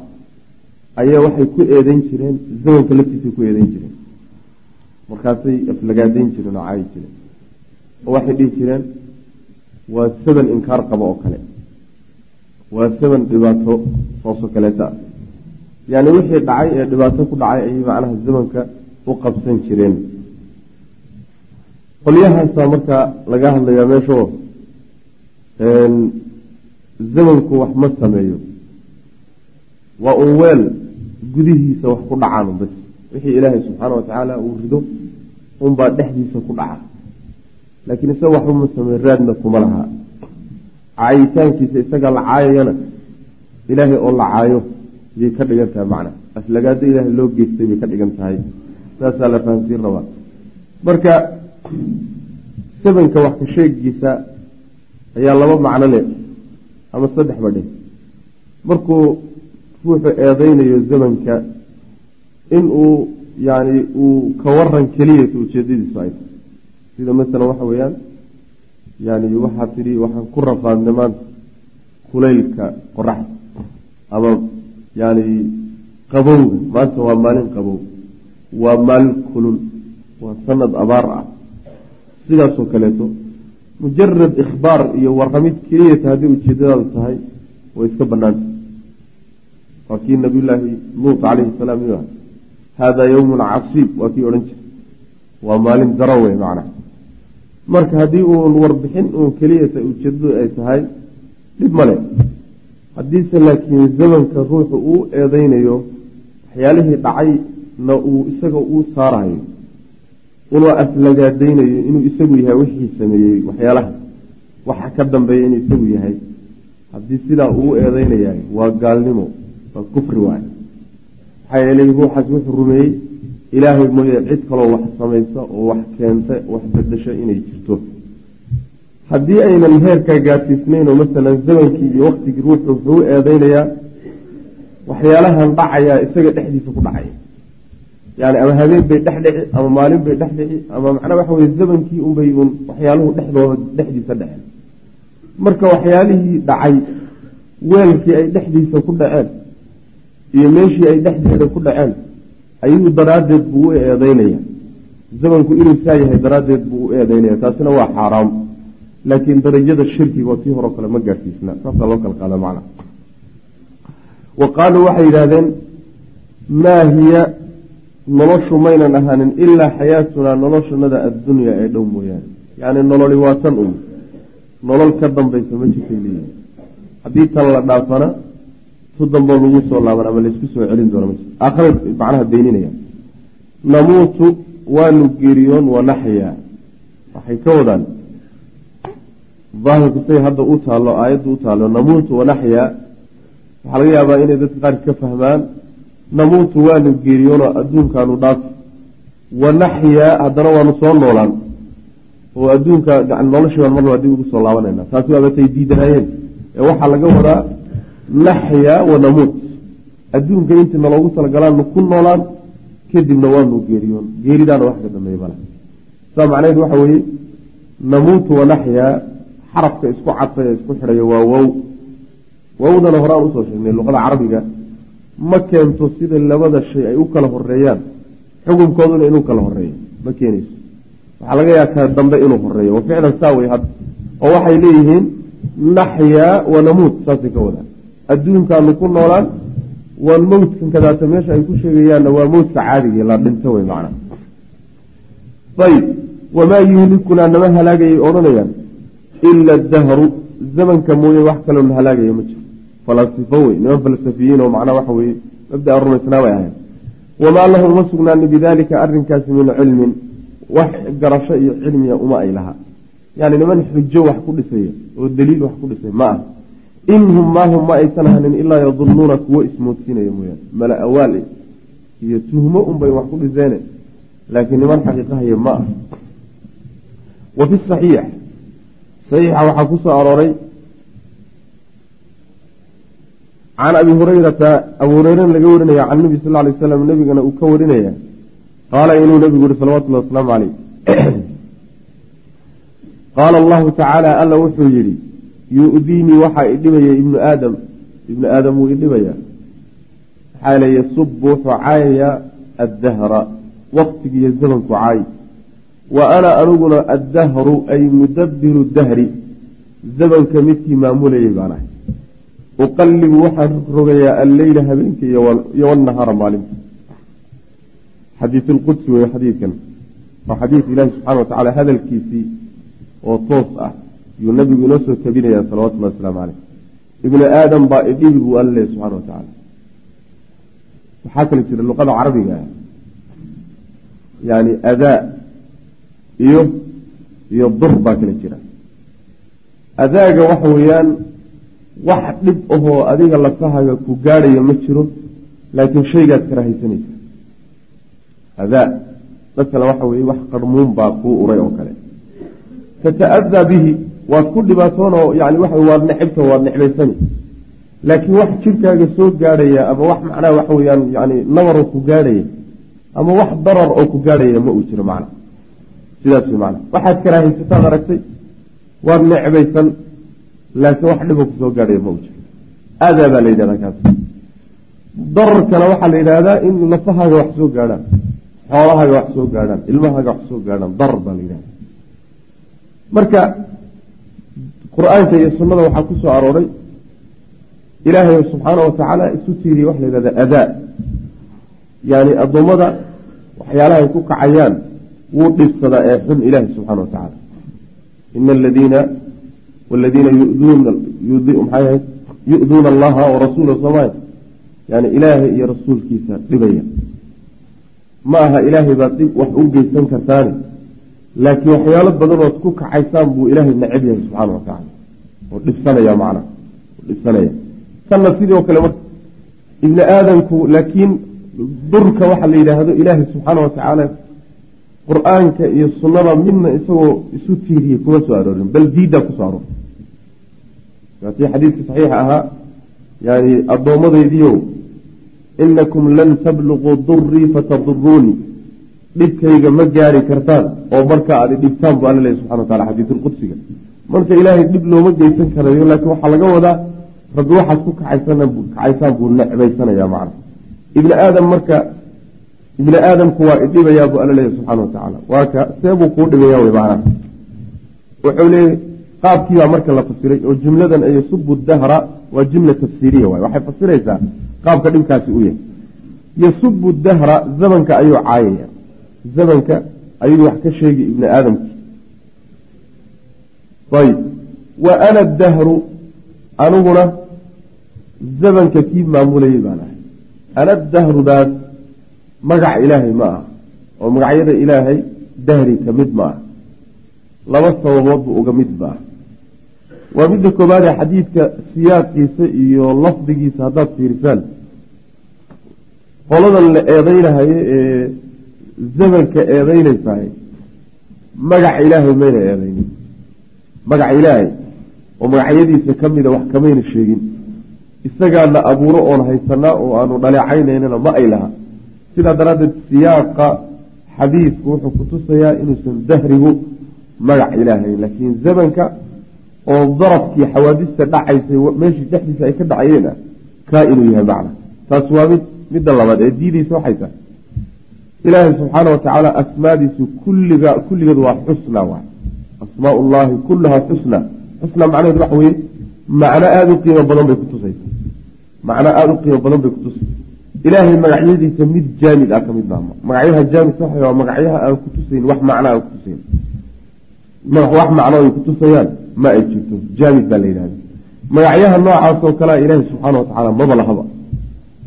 ayaa waxay ku eedeyn jireen zamanka laftiisay ku eedeyn jireen. Markaasay aflagaadeyn jireen oo caayi jireen. Oo waxay dhihi jireen waa saban inkaar qabo oo kale. Waa saban dhibaato soosoo kaleeta. Ah yani wixii dhacay ee dhibaato ku dhacay ayay macnaha zamanka u qabsan jireen. Qolyahaasaa markaa laga hadlayaa meesho zamanku wax ma sameeyo. Waa un weel gudihiisa wax ku dhacaan bas wixii ilaahay subxaana wa tacaala uu rido unbaa dhexdiisa ku dhaca. Laakiin isaga waxba ma sameeyo raadna kuma laha. Caayitaankiisa isaga la caayayana ilaahay oo la caayo yay ka dhigan tahay macna. Aflagaado ilaahay loo geystay bay ka dhigan tahay. Saasaa la fahansiin rabaa. Marka sabanka wax ka sheegiisa ayaa laba macno leh ama saddex badhe markuu ruuxu eedeynayo zamanka inuu yani uu ka waran keliyata ujeedadiisu ay tahay. Sida masalan waxa weeyaan yani waxaa tidhi waxaan ku rafaadnay maanta kulaylka qoraxda ama yani qabowga. Maanta waa maalin qabow waa maalin kulul waa sanad abaar ah. Sidaasoo kaleeto mujarad ikhbaar iyo waramid keliyata haddii ujeedadaadu tahay way iska banaanta waa kii nabiyulaahi luut calayhi salaam inu ah haadaa yowmun casiib waa kii odhan jiray. Waa maalin daro wey macnaha. Marka haddii uun warbixin uun keliyata ujeedadu ay tahay dhib male haddiise laakiin zamanka ruuxu uu eedeynayo waxyaalihii dhacayna uu isaga uu saarayo unuu aflagaadaynayo inuu isagu yahay wixii sameeyey waxyaalaha. Waxa ka dambeeya inuu isagu yahay. Haddii sidaa uu eedeynaya waa gaalnimo waa kufri waay maxaa yeelay ruuxaas wuxuu rumeeyey ilaahay mooye cid kaloo wax samaysa oo wax keenta wax bedasho inay jirto. Haddii aynan heerkaa gaadsiisnayn oo masalan zamankii iyo waktigii ruuxu wuxuu u eedeynayaa waxyaalahan dhacayaa isaga dhexdiisa ku dhacaya yani ama habeen bay dhex dhici ama maalin bay dhex dhici ama macnaa waxa weye zamankii unbay un waxyaaluhu dhexdooda dhexdiisa dheceen marka waxyaalihii dhacay weelkii ay dhexdiisa ku dhaceen iyo meeshii ay dhexdeeda ku dhaceen ayuu daraaddeed buu u eedeynaya zamanku inuu saa yahay daraaddeed buu u eedeynaya taasina waa xaaraam. Laakiin darajada shirkiga oo tii horeo kale ma gaadhsiisna saasaa loo kala qaada macna. Wa qaaluu waxay yidhahdeen maa hiya noloshu maynan ahaanin ilaa xayaatunaa noloshanada addunyaa ee dhow mooyaane. Yacni nololi waa tan un nolol ka dambaysa ma jirtay leeyihi haddii tan la dhaafana tu damboo lagu soo laaban ama laysku soo celin doona majir aakhira macnaha beeninaya. Namuutu waanu geeriyoon wanaxyaa waxay ka wadaan. Daahirku say hadda u taallo aayadda u taallo namuutu wanaxyaa waxaa laga yaabaa inay dadka qaar ka fahmaan namuutu waanu geeriyoonoo adduunkaanu dhaafi wanaxyaa haddana waanu soo noolaan. Oo adduunka noloshii baan marnaba dib ugu soo laabanayna taasi waabatay diidanayeen ee waxaa laga wadaa naxyaa wanamuut adduunka intii naloogu talagalaanu ku noolaan kadibna waanu geeriyoon. Geeridaana wax ka dambeeya male saa macnaheed waxa weeye namuutu wanaxyaa xarafka isku cadfay isku xidhaya waa wow. Wowdana horaan u soo sheegnay luqada carabiga ma keento sida labada shay ay u kala horeeyaan xukunkooduna inuu kala horeeyo ma keenayso. Waxaa laga yaaba ka dambe inuu horeeyo wa ficlan saa wey hadda oo waxay leeyihiin naxyaa wanamuut saasay ka wadaan. Adduunkaanu ku noolaan waan mowtkan kadaata meesha ay ku sheegayaanna waa mowtka caadiga la dhinto wey macna ayb wamaa yuhlikunaa nama halaagayay odhanayaan ila dahru zamanka mooye wax kaloo na halaagaya ma jiro falasifo wey niman falsafiyiin oo macnaa waxa weye mabdaa rumaysnaa bay ahayd. Wamaa lahum uma sugnaani bidaalika arrinkaasi min cilmin wax garasho iyo cilmiya uma ay lahaa yani niman xujo wax ku dhisaya oo daliil wax ku dhisay ma ah in hum maahum ma aysan ahanin ilaa yadunnuuna kuwo ismoodsiinaya mooyaane. Mala awaal iyo tuhmo unbay wax ku dhiseene laakiin niman xaqiiqahaya ma ah wa fi saxiix saxiixa waxaa ku arooray can abi hurayrata abu hureyren laga warinaya can nabi sal lay slam nebigana uu ka warinaya qaala inuu nebigu yihi salawatullahi wasalaamu caleyh qaala allahu tacaala alla wuxuu yidhi yu-diinii waxaa idhibaya ibnu aadam ibnu aadam wuu idhibaya maxaa le yasubu wuxuu caayaya addahra waqtigiiyo zamanku caay wa ana aniguna addahru ay mudabiru dahri zamanka midkii maamulayay baan ahay uqallibu waxaan rogayaa alleyla habeenka iyo wanahaara maalinta xadiisulqudsi wey xadiidkan. Waa xadiid ilaahi subxana wa tacala hadalkiisii oo toos ah yuu nabigu inoo soo tabinaya salawatullahi wasalaamu caleyh ibnu aadam baa idhibi buu leeyahy subxana wa tacaala waxaa kale jira luqada carabiga ah. Yani adaa iyo iyo dur baa kale jira. Adaaga waxa weeyaan wax dhib ahoo adiga lafahaga ku gaadhaya ma jiro laakiin shaygaad karahaysanaysa adaa masalan waxa weye wax qarmuun baa kuu uray oo kale. Tata'adaa bihi waad ku dhibaatoonoo yani waxa waad necibta waad necbaysani. Laakiin wax jirkaaga soo gaadhaya ama wax macnaha waxa weyaan yani nabaroo ku gaadhaya ama wax darar oo ku gaadhaya ma uu jiro macna. Sidaas wey macna. Waxaad karaahaysataan aragtay waad necbaysan laakiin wax dhiboo ku soo gaadhaya ma uu jiro adaa baa la yidhahdaa kaas dararkana waxaa la yidhaahdaa in lafahaaga wax soo gaadhaan xoolahaaga wax soo gaadhaan ilmahaaga wax soo gaadhaan darar baa la yidhahda marka qur'aanka iyo sunnada waxaa ku soo arooray ilaahay subxaana wa tacaala isu tiiriye waxa la yidhahda adaa yani addoommada waxyaalahay ku kacayaan wuu dhibsadaa ee xun ilaahi subxana wa ina aladiina waladiina yuduuna allaha warasuula soomaya yani ilaahay iyo rasuulkiisa dhibaya ma aha ilaahay baad dhib wax u geysan kartaani laakiin waxyaalo badanood ku kacaysaan buu ilaahay necab yahay subxaana wa tacaala oo dhibsanaya macna dhibsanaya tanna sidoo kale marka ibni aadamku laakiin durka waxa la yidhaahdo ilaahay subxaana wa tacaala qur'aanka iyo sunnada midna isagoo isu tiiriyey kuma soo aroorin bal diiddaa ku soo aroor waatii xadiidkii saxiixa ahaa yani addoommadaydiiow inakum lan tabluquu durii fataduruunii dhibkayga ma gaari kartaan oo markaa aad dhibtaan bu alla lehy subxana wa tacala xadiisulqudsiga marka ilaahay dhib looma geysan karayo laakiin waxaa laga wadaa rabbi waxaad ku kacaysaan buu necbaysanaya macna. Ibni aadam marka ibni aadamku waa idhibayaa buu alla leeyahy subxana wa tacaala. Waa ka seebuu kuu dhibaya wey macnaha wuxuu leeyay qaabkiibaa marka la fasiray oo jumladan ay yasubu dahra waa jumla tafsiiriya waay. Waxay fasiraysaa qaabka dhibkaasi u yahay. Yasubu dahra zamanka ayuu caayaya. Zamanka ayuu wax ka sheegi ibni aadamki ayb wa ana dahru aniguna zamanka kii maamulayay baan ahay ana dahrudaas magac ilaahay ma ah oo magacyada ilaahay dahri ka mid ma ah laba sababood buu uga mid ba waa midda koobaadee xadiidka siyaaqiisa iyo lafdigiisa haddaad fiirisaan. Qoladan la eedeynahayo ee zamanka eedeynaysahay magaca ilaahay mayna eedeynin magaca ilaahay oo magacyadiisa ka mida wax kamayna sheegin. Isagaana abuuro oon haysanaa oo aanu dhaleecaynayna ma ay laha. Sidaa daraaddeed siyaaqa xadiidku wuxuu kutusayaa inuusan dahrigu magac ilaahay laakiin zamanka oo darafkii xawaadista dhacaysay meeshii dhexdiisa ay ka dhacayeen ah kaa inuu yahay macna. Taas waa mid midda labaad ee diidaysa waxay tahay. Ilaahay subxaana watacaala asmaadiisu kulliga kulligeed waa xusna waay asmaa ullaahi kulluhaa xusna. Xusna macnaheed waxa weye macno aada u qiimo badan bay kutusaysa macno aada u qiimo badan bay kutusaysa ilaahay magacyadiisa mid jaamid ah ka mid maama magacyaha jaamidka waxa waa magacyaha aan kutusayn wax macno aan kutusayn wax macno ay kutusayaan ma ay jirto jaamid baa la yidhahda magacyaha noocaas oo kalea ilaahay subxaana watacaala maba lahaba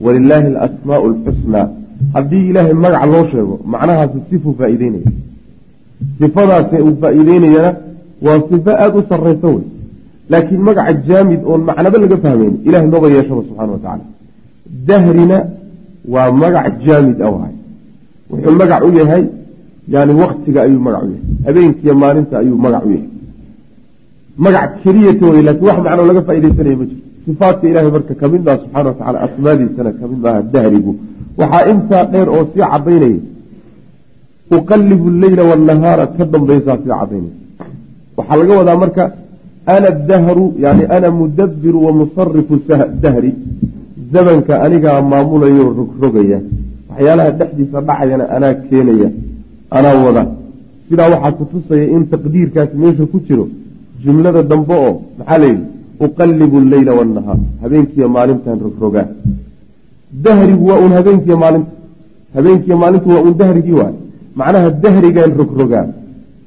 walilaahi alasmaau alxusnaa haddii ilaahay magac loo sheego macnahaasi sifuu faa-iideynaya. Sifadaasi uu faa-iideynayana waa sifo aada u sarraysa wey. Laakiin magaca jaamid oon macnaba laga fahmayn ilahay maba yeeshaba subxana watacaala dahrina waa magac jaamid a wahay wuxuu magac u yahay yani waktiga ayuu magac u yahay. Habeenkiiyo maalinta ayuu magac u yahay magac keliyata wey laakiin wax macnoo laga faa-ideysanaya ma jirto sifaatka ilahay marka ka mid maa subxana wa tacala asmaadiisana ka mid maaha dahrigu. Waxaa intaa dheer oo sii cadaynaya uqalibu leyla wanahaara ka dambaysaa sii cadaynaya waxaa laga wadaa marka ana dahru yani ana mudabiru wa musarifu dahri. Zamanka anigaa maamulayo rogrogaya waxyaalaha dhexdiisa dhacayana anaa keenaya anaa wada. Sidaa waxaa kutusaya in taqdiirkaasi meesha ku jiro jumlada dambe oo maxaa layidhi uqalibu leyla wanahaar habeenkiiyo maalintan rogrogaa dahrigu waa uun habeenkiiyo maalinta habeenkiiyo maalintu waa uun dahrigii waay. Macnaha dahrigaan rogrogaa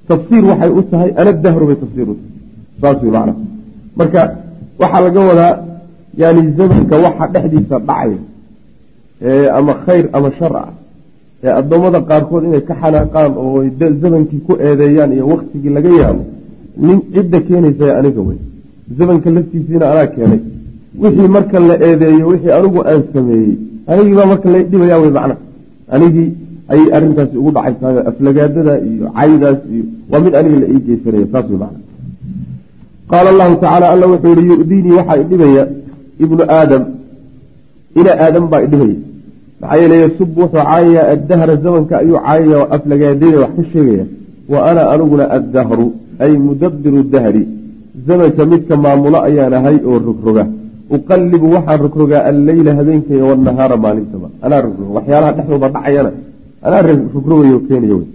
tafsiir waxay u tahay ana dahru bay tafsiir u tahay. Saas macnaha. Marka waxaa laga wadaa yani zamanka waxa dhexdiisa dhacaya ama khayr ama shar ah ee addoommada qaarkood inay ka xanaaqaan oo zamankii ku eedeeyaan iyo waktigii laga yaabo nin cidda keenaysa aniga wey. Zamanka laftiisiina anaa keenay. Wixii marka la eedeeyo wixii anigu aan sameeyey anigiibaa marka la dhibaya wey macna. Anigii ayay arintaasi ugu dhacaysaa aflagaadada iyo caydaas iyo waa mid aniga la ii geysanaya saas wey macna. Qaala allahu tacaala alla wuxuu yihi yu'diinii waxaa idhibaya ibnu aadam. Ina aadam baa idhibaya maxaa yeele yasub wuxuu caayayaa addahra zamanka ayuu caayaya oo aflagaadaya wax ka sheegaya wa ana aniguna addahru ay mudabiru dahri. Zamanka midka maamulo ayaan ahay oo rogroga uqalibu waxaan rogrogaa alleyla habeenkaya wanahaara maalintaba anaa rogroga waxyaalaha dhexdooda dhacayana. Anaa rogrogayo keenaya wey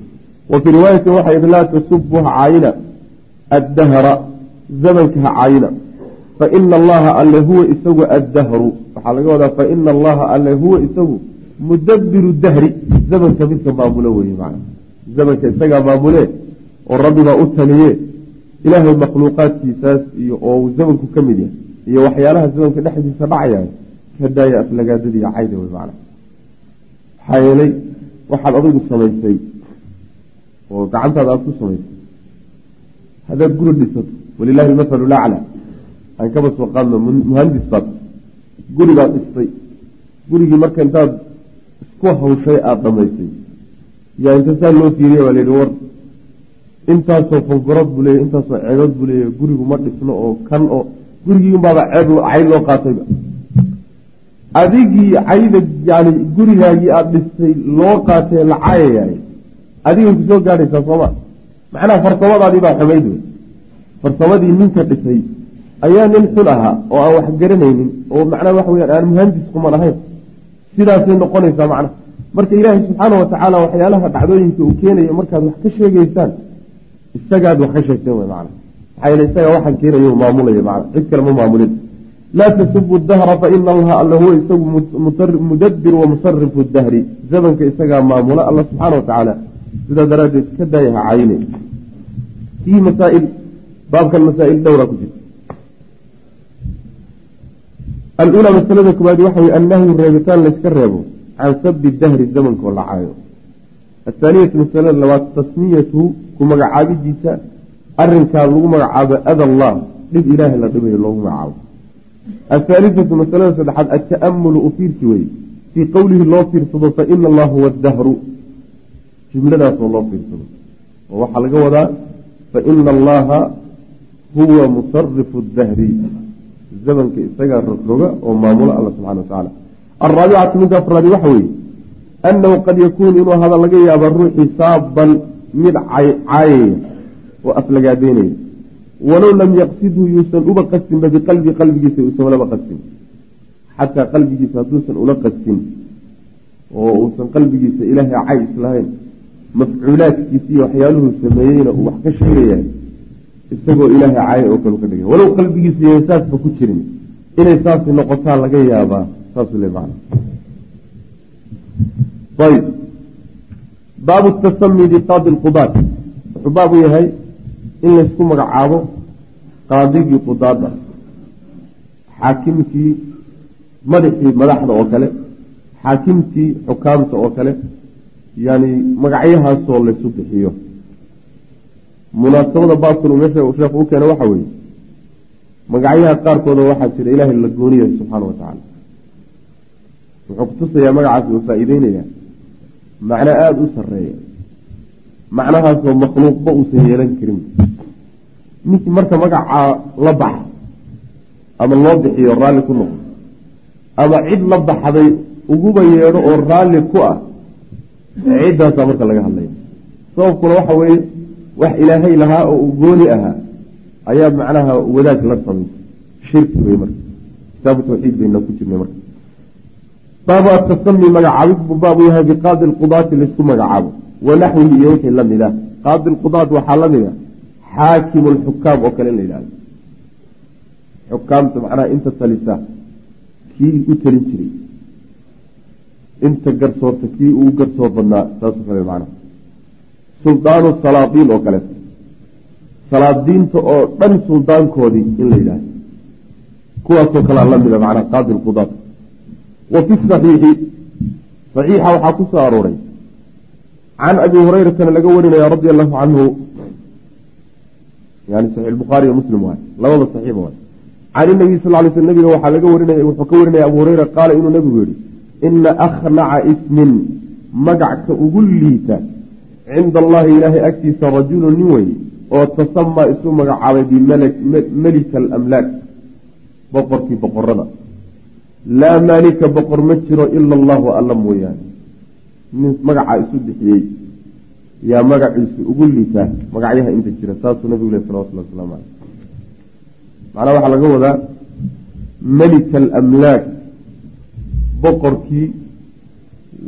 wa fii riwaayatin waxaa yidhi laa tasubu ha caayina. Addahra. Zamanka ha caayina. Faina allaha alle huwa isagu addahru. Waxaa laga wadaa faina allaha alle huwa isagu mudabiru dahri. Zamanka midka maamulo man zamanka isagaa maamule oo rabbibaa u taliye ilaahay makhluuqaadkiisaas iyo oo zamanku ka mid yahay iyo waxyaalaha zamanka dhexdiisa dhacaya ka daaya aflagaadada iyo cayda wey macna. Maxaa yeelay waxaad adigu samaysay oo gacantaada aada ku samaysay haddaad guri dhisato walilahi almathalu lacla aan kaba soo qaadno muhandis baad guribaad dhistay gurigii marka intaad isku hawshay aada dhamaysay yaa inta loo fiiriya baa layihi war intaasoo fangarood buu leeya intaasoo ceedood buu leeya gurigu ma dhisno oo kan oo gurigiiunbaaba ceeb cayd loo qaatayba adigii cayda yani gurigaagii aada dhistay loo qaatee la caayayay adigay ku soo gaadhaysaa sooma. Macnaha farsamadaadii baa xumayd wey. Farsamadii ninka dhisay ayaa nin xun ahaa oo aan wax garanaynin oo macnaha waxa weyaan aan muhandis kuman ahayn sidaasay noqonaysaa macnaha. Marka ilaahay subxaana watacaala waxyaalaha dhacdooyinka uu keenayo markaad wax ka sheegeysaan isagaad wax ka sheegteen wey macna. Maxaa yeele isagaa waxaan keenayo maamulaya macna. Cid kale ma maamulin. Laa tasubu dahra faina allaha alla huwa isagu mudabir wa musarifu dahri. Zamanka isagaa maamula alla subxaana watacaala sidaa daraaddeed ka daayaha cayne fiihi masaail baabkan masaa'il dhowra ku jirta alulaa masalada koobaad waxa wey annahyu reebitaan layska reebo can sabi dahri zamankaoo la caayo athaaniyatu masalada labaad tasmiyatu ku magacaabidiisa arinkaa lagu magacaabo ada allah dhib ilaahay la dhibayo loogu magacaabo athaalithatu masalada saddexaad alta'amulu u fiirsi weye fii qowlihi loo fiirsado fa ina allaha huwa dahru jumladaasoo loo fiirsado oo waxaa laga wadaa fa ina allaha huwa musarifu dahri zamanka isagaa rogroga oo maamulo alla subxana wa tacaala alraabicatu midda afraadi waxa weeye annahu qad yakuunu inuu hada laga yaaba ruuxii saaban mid caayaya oo aflagaadeynaya walow lam yaqsidhu yuusan uba qastinba biqalbi qalbigiisa uusan ulaba qastin xataa qalbigiisa hadduusan ula qastin oo uusan qalbigiisa ilaahay cay islahayn mafcuulaadkiisa iyo waxyaaluhu sameeyeyna uu wax ka sheegayahay isagoo ilaahay cay oo kale ka dhigay walow qalbigiisa yahay saasba ku jirin inay saasi noqotaa laga yaabaa saasuu le macna ayb baabu tasami biqaadi lqudaat wuxuu baabu yahay in laysku magacaabo qaadigii qudaada xaakimkii madaxii madaxda oo kale xaakimkii xukaamta oo kale yani magacyahaasoo laysu bixiyo munaasabada baabkan uu meesha sheekhu u keena waxa weeye magacyaha qaarkooda waxaa jira ilaahay la gooniyahay subxaana wa tacaala wuxuu kutusayaa magacaasi uu faa-iideynayaa macno aada u sareeya macnahaasoo makhluuqba uusan yeelan karin. Ninkii marka magacaa la baxa ama loo bixiyo raalli ku noqdo ama cid la baxday uguba yeedho oo raalli ku ah ciddaasaa marka laga hadlaya sababkuna waxa weeye wax ilaahay lahaa oo uu gooni ahaa ayaa macnaha wadaag la samay shirki wey marka. Kitaabu tawxiid bayna ku jirnay marka baabu atasami magacaabid buu baabu yahay biqaadi lqudaati laysku magacaabo. Wanaxwihi iyo wixii la mid ah qaadi lqudaat waxaa la mid a xaakimu lxukaam oo kale la yidhahdo xukaamta macnaha inta talisa kii u talin jiray. Inta garsoorta kii uu garsoor badnaa saasoo kale macnaha. Suldaanu salaadiin oo kaleeto salaadiinta oo dhan suldaankoodii in la yidhahdo kuwaasoo kalea lamida macnaha qaadi lqudaat wa fi saxiixi. Saxiixa waxaa ku soo arooray. Can abi hurayratana laga warinaya radia allahu canhu. Yani saxix bukhaari iyo muslim waay. Labada saxiiba waay. Can inabiy sal ly sl nabiga waxaa laga warinaya wuxuu ka warinaya abu hureyra qaala inuu nabigu yihi ina akhnaca ismin magacka ugu liita cinda allahi ilaahay agtiisa rajulu nin wey oo tasamaa isu magacaabay bimelika alamlaak boqorkii boqorada laa maalika boqor ma jiro ila allahu alla mooyaane. Nin magacaa isu bixiyey yaa magaciisu ugu liitaa magacyaha inta jira saasuu nabigu leh salawatullah wasalaamu caleyh macnaha waxaa laga wadaa melika alamlaak boqorkii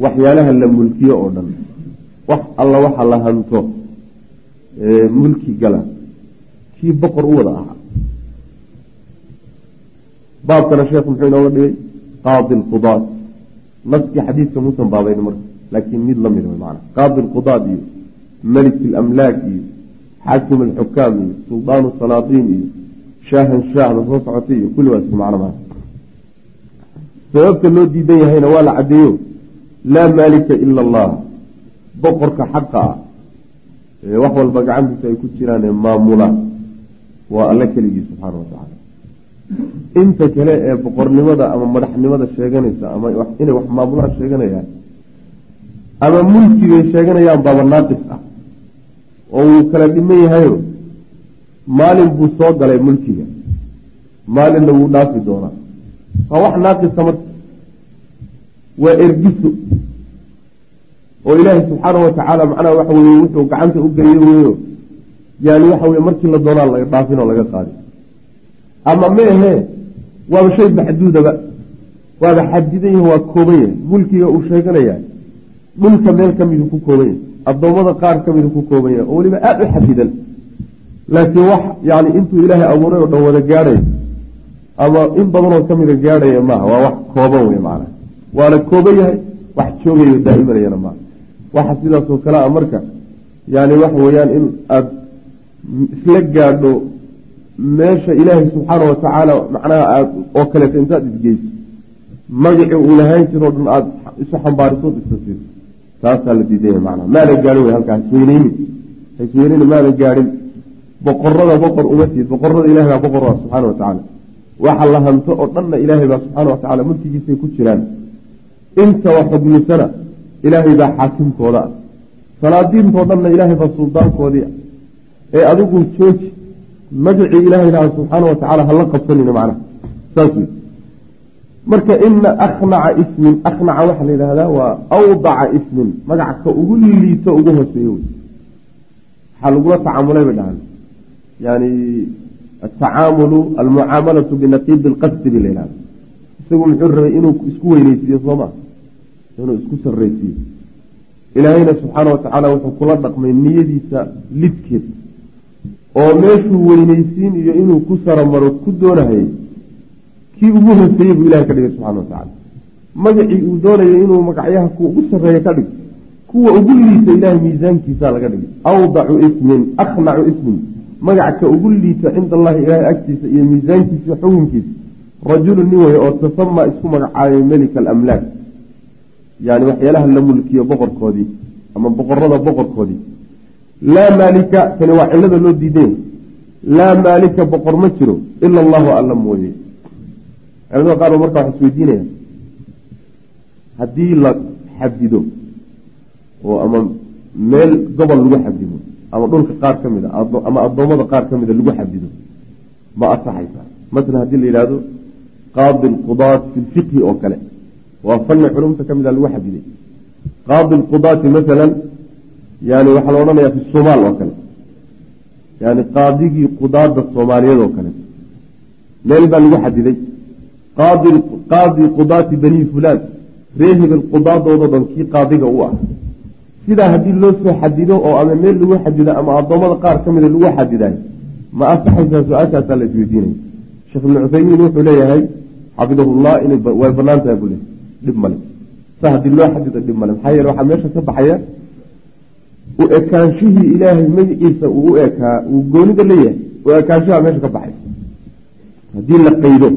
waxyaalaha la mulkiyo oo dhan. Wax alla waxa la hanto mulki gala kii boqor u wada ahaa baabkana sheekhu muxuu inooga dhigay qaadi lqudaat naskii xadiidka muusan baabayn marka laakiin mid la mid man qaadi lqudaat iyo melik alamlaak iyo xaakim alxukaam iyo suldaanu salaadiin iyo shaahan shaahda soo socotay iyo kulli waa isku macno maa sababta loo diidan yahayna waa la caddeeyo laa maalika ila allah boqorka xaqa ah. Ee wax walba gacantiisa ay ku jiraan ee maamula waa alle keligii subxaana wa inta kale ee boqornimada ama madaxnimada sheeganaysa ama inay wax maamulaan sheeganayaan ama mulkibay sheeganayaan baaba naaqis ah oo wuu kala dhiman yahayo maalin buu soo galay mulkiga. Maalinna wuu dhaafi doonaa. Waa wax naaqisa marka waa ergiso oo ilaahay subxaanahu watacaala macnaha waxa weye wuxuu gacanta u geliye weyo yani waxa weye markii la doonaa laga dhaafin oo laga qaadi ama ma ahee waaba shay maxduudaba. Waaba xadidan yahi waa kooban yahay mulkiga uu sheeganaya dhulka meel ka midu ku kooban yahay addoommada qaar ka midu ku kooban yahay oo weliba aada u xadidan. Laakiin wax yani intuu ilaahay abuuray oo dhan wada gaadhay ama in badanoo ka mida gaadhaya maaha waa wax kooban wey macana waana kooban yahay wax joogayo daa'imanayana maaha. Waxa sidaasoo kale a marka yani waxa weeyaan in aada isla gaadho meesha ilaahay subxaana watacaala macnaha aad oo kaleeto intaad isgeyso magacii uu lahaan jiro o dhan aada isu xambaarisood isa siiso taasaa la diidanya macnaha. Maana gaadhin wey halkaa hasweyneynin hasweyneyni maana gaadhin. Boqorada boqor uma tiid boqorada ilahay baa boqor ah subxaana wa tacaala. Waxa la hanto oo dhanna ilaahay baa subxaana wa tacala mulkigiisay ku jiraan. Inta wax xugmisana ilaahay baa xaakimkooda ah. Salaadiintoo dhanna ilaahay baa suldaankoodii ah. Ee adigu jooji magacii ilaahayna subxaana wa tacala hala qabsanina macnaha. Saas wey marka ina aknaca ismin aknaca waxaa la yidhahdaa waa awdaca ismin magaca ka ugu liito ugu hooseeyo wey waxaa lagula tacaamulay bay dhahaan. Yani atacaamulu almucaamalatu binaqiidi lqasdi bay la isagu muxuu rabay inuu isku weyneysiiyo soo maa inuu isku sarreysiiyo ilaahayna subxaana wa tacaala wuxuu kula dhaqmay niyadiisa lidkeed oo meeshuu weyneysiin iyo inuu ku saramaro ku doonahayay kii ugu hooseeyey buu ilahay ka dhigay subxana wa tacala magacii uu doonayo inuu magacyaha ku ugu sarreeya ka dhig kuwa ugu liita ilahay miisaankiisa laga dhigay. Awdacu ismin aknacu ismin. Magac ka ugu liita cinda allahi ilahay agtiisa iyo miisaankiisa xukunkiisa. Rajulu nin wey oo tasama isku magacaabay melika alamlaak yani waxyaalaha la mulkiyo boqorkoodii ama boqorada boqorkoodii laa maalika tani waa cilada loo diideen. Laa maalika boqor ma jiro ila allahu alla mooye. Culamada qaar ba marka waxa isweydiinaya. Haddii la xadido oo ama meel gobol lagu xadido ama dhulka qaar ka mid a ama addoommada qaar ka mida lagu xadido ma asaxaysaa masalan haddii la yidhahdo qaadi lqudaat fi lfiqhi oo kale. Waa fanni culumta ka mida lagu xadiday qaadi lqudaati masalan yani waxaa la odhanaya fi somaal oo kale. Yani qaadigii qudaada soomaaliyeed oo kale. Meel baa lagu xadiday. Qaadi qudaati bani fulaan ree hebel qudaadoodo dhan kii qaadiga u ah. Sidaa haddii loo soo xadido oo ama meel lagu xadido ama addoommada qaar ka mida lagu xadidayo ma asaxaysaa su'aashaasaa la isweydiinaya sheekh ibnu cuthaymiin wuxuu leeyahay xafidahullah inay way bannaan tahay buu leey dhib male sa haddii loo xadido dhib male maxaa yeele waxaa meesha ka baxaya u ekaanshihii ilaahay magaciisa uu ekaa uu goonida leeyahay u ekaanshaha meesha ka baxay. Haddii la qaydo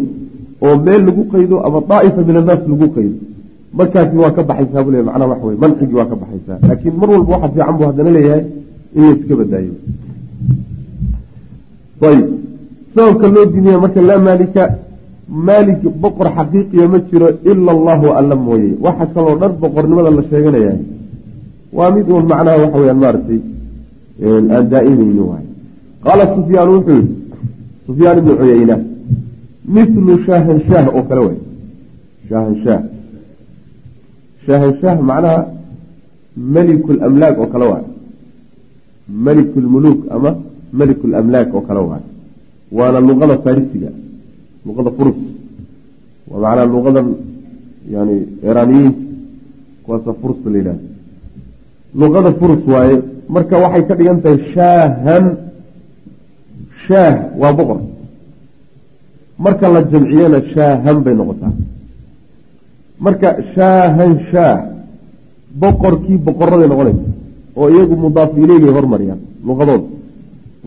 oo meel lagu qaydo ama daa'ifa min annaas lagu qaydo markaasi waa ka baxaysaa buu le macnaha waxa wey mancigii waa ka baxaysaa. Laakiin mar walba waxa fiican buu haddana leeyahay in la iska badaayo. Ayb sababka loo diinaya marka laa maalika maalik boqor xaqiiqiya ma jiro ila allahu alla mooye. Waxa kaloo dhan boqornimada la sheeganaya waa mid uun macnaha waxa weyaan maaragtay aan daa'imayni waay qaala sufyaan wuxuu yihi sufyaan ibnu cuyeyna mithlu shaahanshaah oo kale way shaahanshaah shaahanshaah macnaha meliku lamlaak oo kale waay meliku lmuluuk ama meliku lamlaak oo kale waay waana luqada farisiga luqada furus. Waa macnaha luqadan yani iraniyiinta kuwaasa furusta la yidhahda luqada furus waaye. Marka waxay ka dhigan tahay shaahan. Shaah waa boqor. Marka la jamciyana shaahan bay noqotaa. Marka shaahan shaah boqorkii boqoraday noqonaysa oo iyagu mudaaf ileyga hormariyaan luqadooda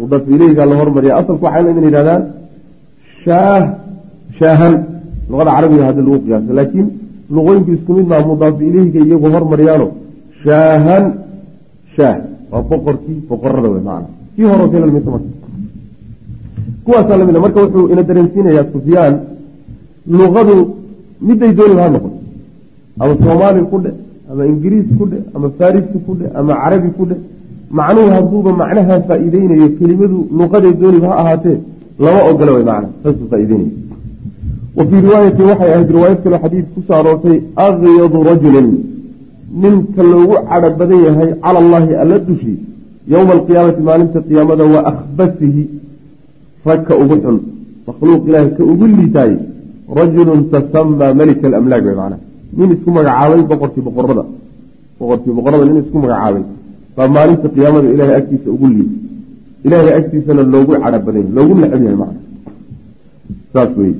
mudaaf ileyga la hormariya asalku waxay la yidhahdaan shaah shaahan. Luqada carabiga haddii lagu qiyaasa laakiin luqooyinku isku mid maa mudaaf ileyga iyagu hormariyaano shaahan shaah waa boqorkii boqorada wey maana kii hore kale marka. Kuwaasaa la mid marka wuxuu ina dareensiinayaa sufyaan luqadu miday dooniba ha noqoto ama soomaali ku dhe ama ingiriis ku dhe ama farisi ku dhe ama carabi ku dhe. Macnuhu hadduuba macnaha faa-iideynayo kelimadu luqaday dooniba ha ahaatee lama ogola way macna saasuu faa-iideynaya wa fii riwaayatin waxay ahayd riwaayad kaloo xadiid ku soo aroortay akyadu rajulin ninka loogu cadho badan yahay cala allahi alla dushi yowma alqiyaamati maalinta qiyaamada wa akhbasihi rag ka ugu xun makhluuq ilaahay ka ugu liitaay rajulun tasamaa malika alamlaak bay macnaha nin isku magacaabay boqorkii boqorada boqorkii boqorada nin isku magacaabay baa maalinta qiyaamada ilaahay agtiisa ugu liitay ilaahay agtiisana loogu cadho badan yahay loogu necab yahay macna saas weye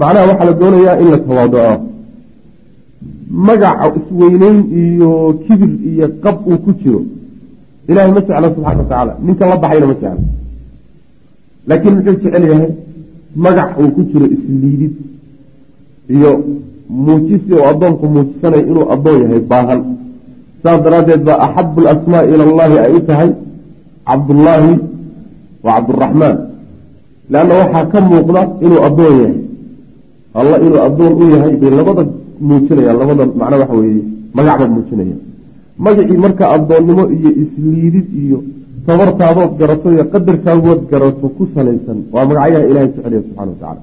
macnaha waxaa la doonayaa in la tawaaduco magaca isweyneyn iyo kibir iyo qab uu ku jiro. Ilahay ma jecla subxana wa tacaala. Ninka la baxayna ma jecla laakiin muxuu jecel yahay? Magac uu ku jiro isliidid iyo muujisi oo addoonku muujisanayo inuu addoon yahay baahan. Saas daraaddeed baa axabu alasmaa ila allahi ay u tahay cabdullaahi waa cabduraxmaan leanna waxaa ka muuqda inuu addoon yahay. Alla inuu addoon u yahay bay labada muujinayaan labada macna waxa weeye magacba muujinaya. Magacii marka addoonnimo iyo isliidid iyo tabartaadood garato iyo qadarkaagood garato ku salaysan waa magacyaha ilahay jecelya subxana watacala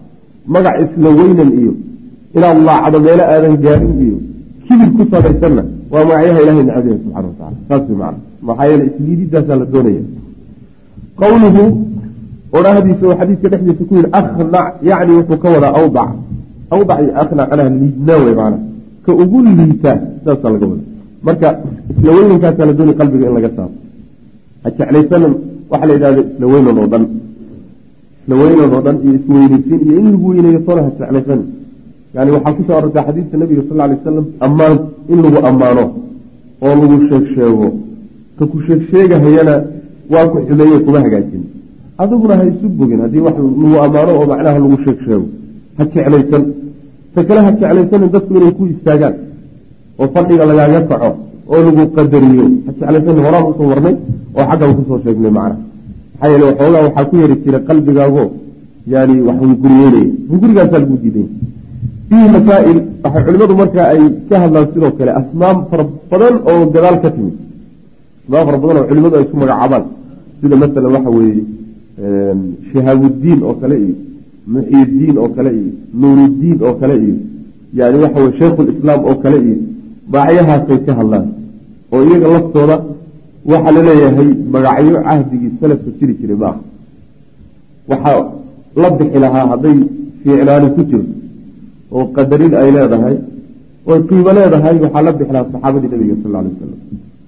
magac isla weynan iyo inaad laacdo meelo aadan gaarin iyo kibir ku salaysanna waa magacyaha ilahay necabyahay subxana watacala saas way macna. Maxaa yeele isliididaasaa la doonaya. Qowluhu odhahdiisa oo xadiidka dhexdiisa ku yihi akhnac yacni wuxuu ka wadaa awdac awdac liidnaa wey macna ka ugu liitaa saasaa laga wada. Marka isla la doonay qalbiga in laga saaro. Ha jeclaysanan waxaa la yidhahda isla oo dhan. Isla oo dhan iyo isweynaysiin iyo in lagu weyneeyo toona ha jeclaysanan yani waxaa ku soo arortay xadiidka nabiga sal alay wasalam ammaan in lagu ammaano oo lagu sheeg sheego ka ku sheeg waa ku xumeeye kuma hagaajin. Adiguna ha isu bogin haddii wax lagu ammaano oo macnaha lagu sheeg ha jeclaysan. Ta kale ha jeclaysanin dadku inay ku istaagaan oo fadhiga lagaaga kaco oo lagu qadariyo. Ha jeclaysanin horaan u soo warnay oo xaggan ku soo sheegnay macna maxaa yeele waxoogaa waxaa ku yari jira qalbigaago yani wax hunguriyeynaya hungurigaasaa lagu diiday. Fiihi masaa'il waxay culimmadu markaa ay ka hadlaan sidoo kale asmaam fara badan oo gadaal ka timid. Asmaam fara badan oo culimadu ay isku magacaabaan. Sida masalan waxa weeye shihaabudiin oo kale iyo muxyidiin oo kale iyo nuuruddiin oo kale iyo yani waxa weye shaykhulislaam oo kale iyo magacyahaasay ka hadlaan oo iyaga laftooda waxaa la leeyahay magacyo cahdigii salafka jiri jiray maaha waxaa la bixi lahaa hadday fiicnaani ku jirto oo qadarin ay leedahay oy qiimo leedahay waxaa la bixi lahaa saxaabadii nabiga sal alay wasalam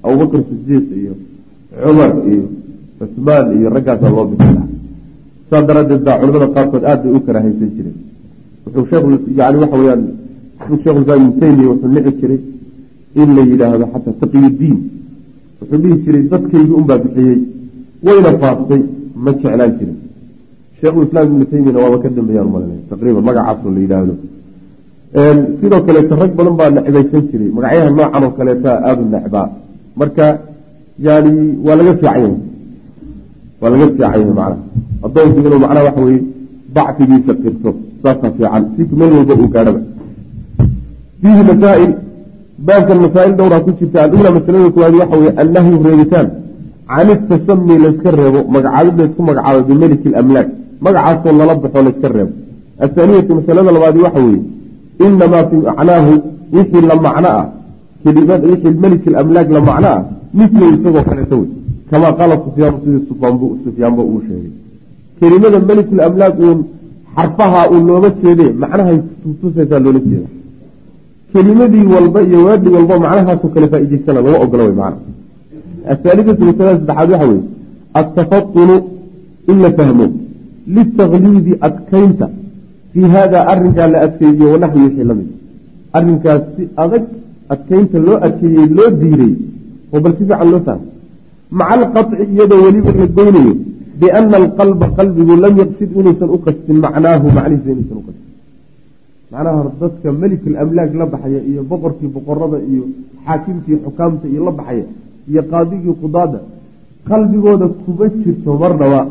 abubakr sidiiq iyo cumar iyo cusmaan iyo raggaasaa loo bixi lahaa saas daraaddeed baa culamada qaarkood aad bay u karaahaysan jireen wuxuu waxa weyaan shekhulislaam ibnu taymiya wuxuu nici jiray in la yidhaahdo xataa taqiyudiin wuxuu dhihi jiray dadkaygii unbaa bixiyey wayna faaftay ma jeclaan jirin. Sheekhulislaam ibnu taymiyana waaba ka dambeeyaan malanay taqriiban magacaasoo la yidhaahdo. Sidoo kaleeto rag badan baa necbaysan jiray magacyaha noocan oo kaleeta aada u necbaa marka yani waa laga fiican yahay waa laga macnaha addoonku inuu macnaha waxa weye dacfigiisa qirto saasaa fiican. Si meel walba uu gaadhaba fiihi masaa'il baabkan masaa'il dhowraa ku jirta. Alula masalada koowaad waxa weye annahyu reebitaan. Can itasami layska reebo magacaabid laysku magacaabo bimeliki lamlaak magacaasoo lala baxo layska reebo. Athaaniyatu masalada labaadi waxa weeye inamaa fii macnaahu wixii la macno ah wixii meliki lamlaak la macno ah mithlu isagoo kaleeto wey kamaa qaala sufyaanu sidii sufyaanba uu sheegay kelimada melikulamlaak uun xarfaha uu looga jeede macnahay tusaysaa loola jeeda kelimadii walba iyo waadi walba macnahaasoo kale faa'idaysana lama ogola wey macna athaalidatu masalada saddexaad waxa weeye atafatunu in la fahmo litakliidi adkaynta fii hada arinkaa la adkeeyo wanaxwi wixii la mid arinkaas si adag adkaynta loo adkeeyey loo diiday oo bal si fiican loo fahmo maca alqaطci iyadoo weliba la goynayo biana alqalba qalbigu lam yaqsid inaysan u qastin macnaahu macnihiisa inaysan u qastin macnaha dadka melikulamlaag la baxaya iyo boqorkii boqorada iyo xaakimkii xukaamta iyo la baxaya iyo qaadigii qudaada qalbigooda kuma jirto marnaba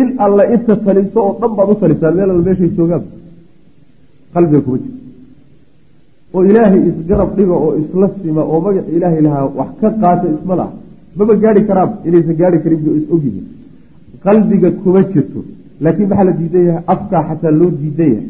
in alla inta taliso oo dhan baad u talisaan meel alla meeshay joogaan qalbiga kuma jirto oo ilaahay isgarab dhiga oo isla sima oo magaca ilaahay lahaa wax ka qaata isma laha maba gaari karaan inaysan gaari karin ba is ogyihiin qalbiga kuma jirto laakiin maxaa la diidan yahay afkaa xataa loo diidan yahay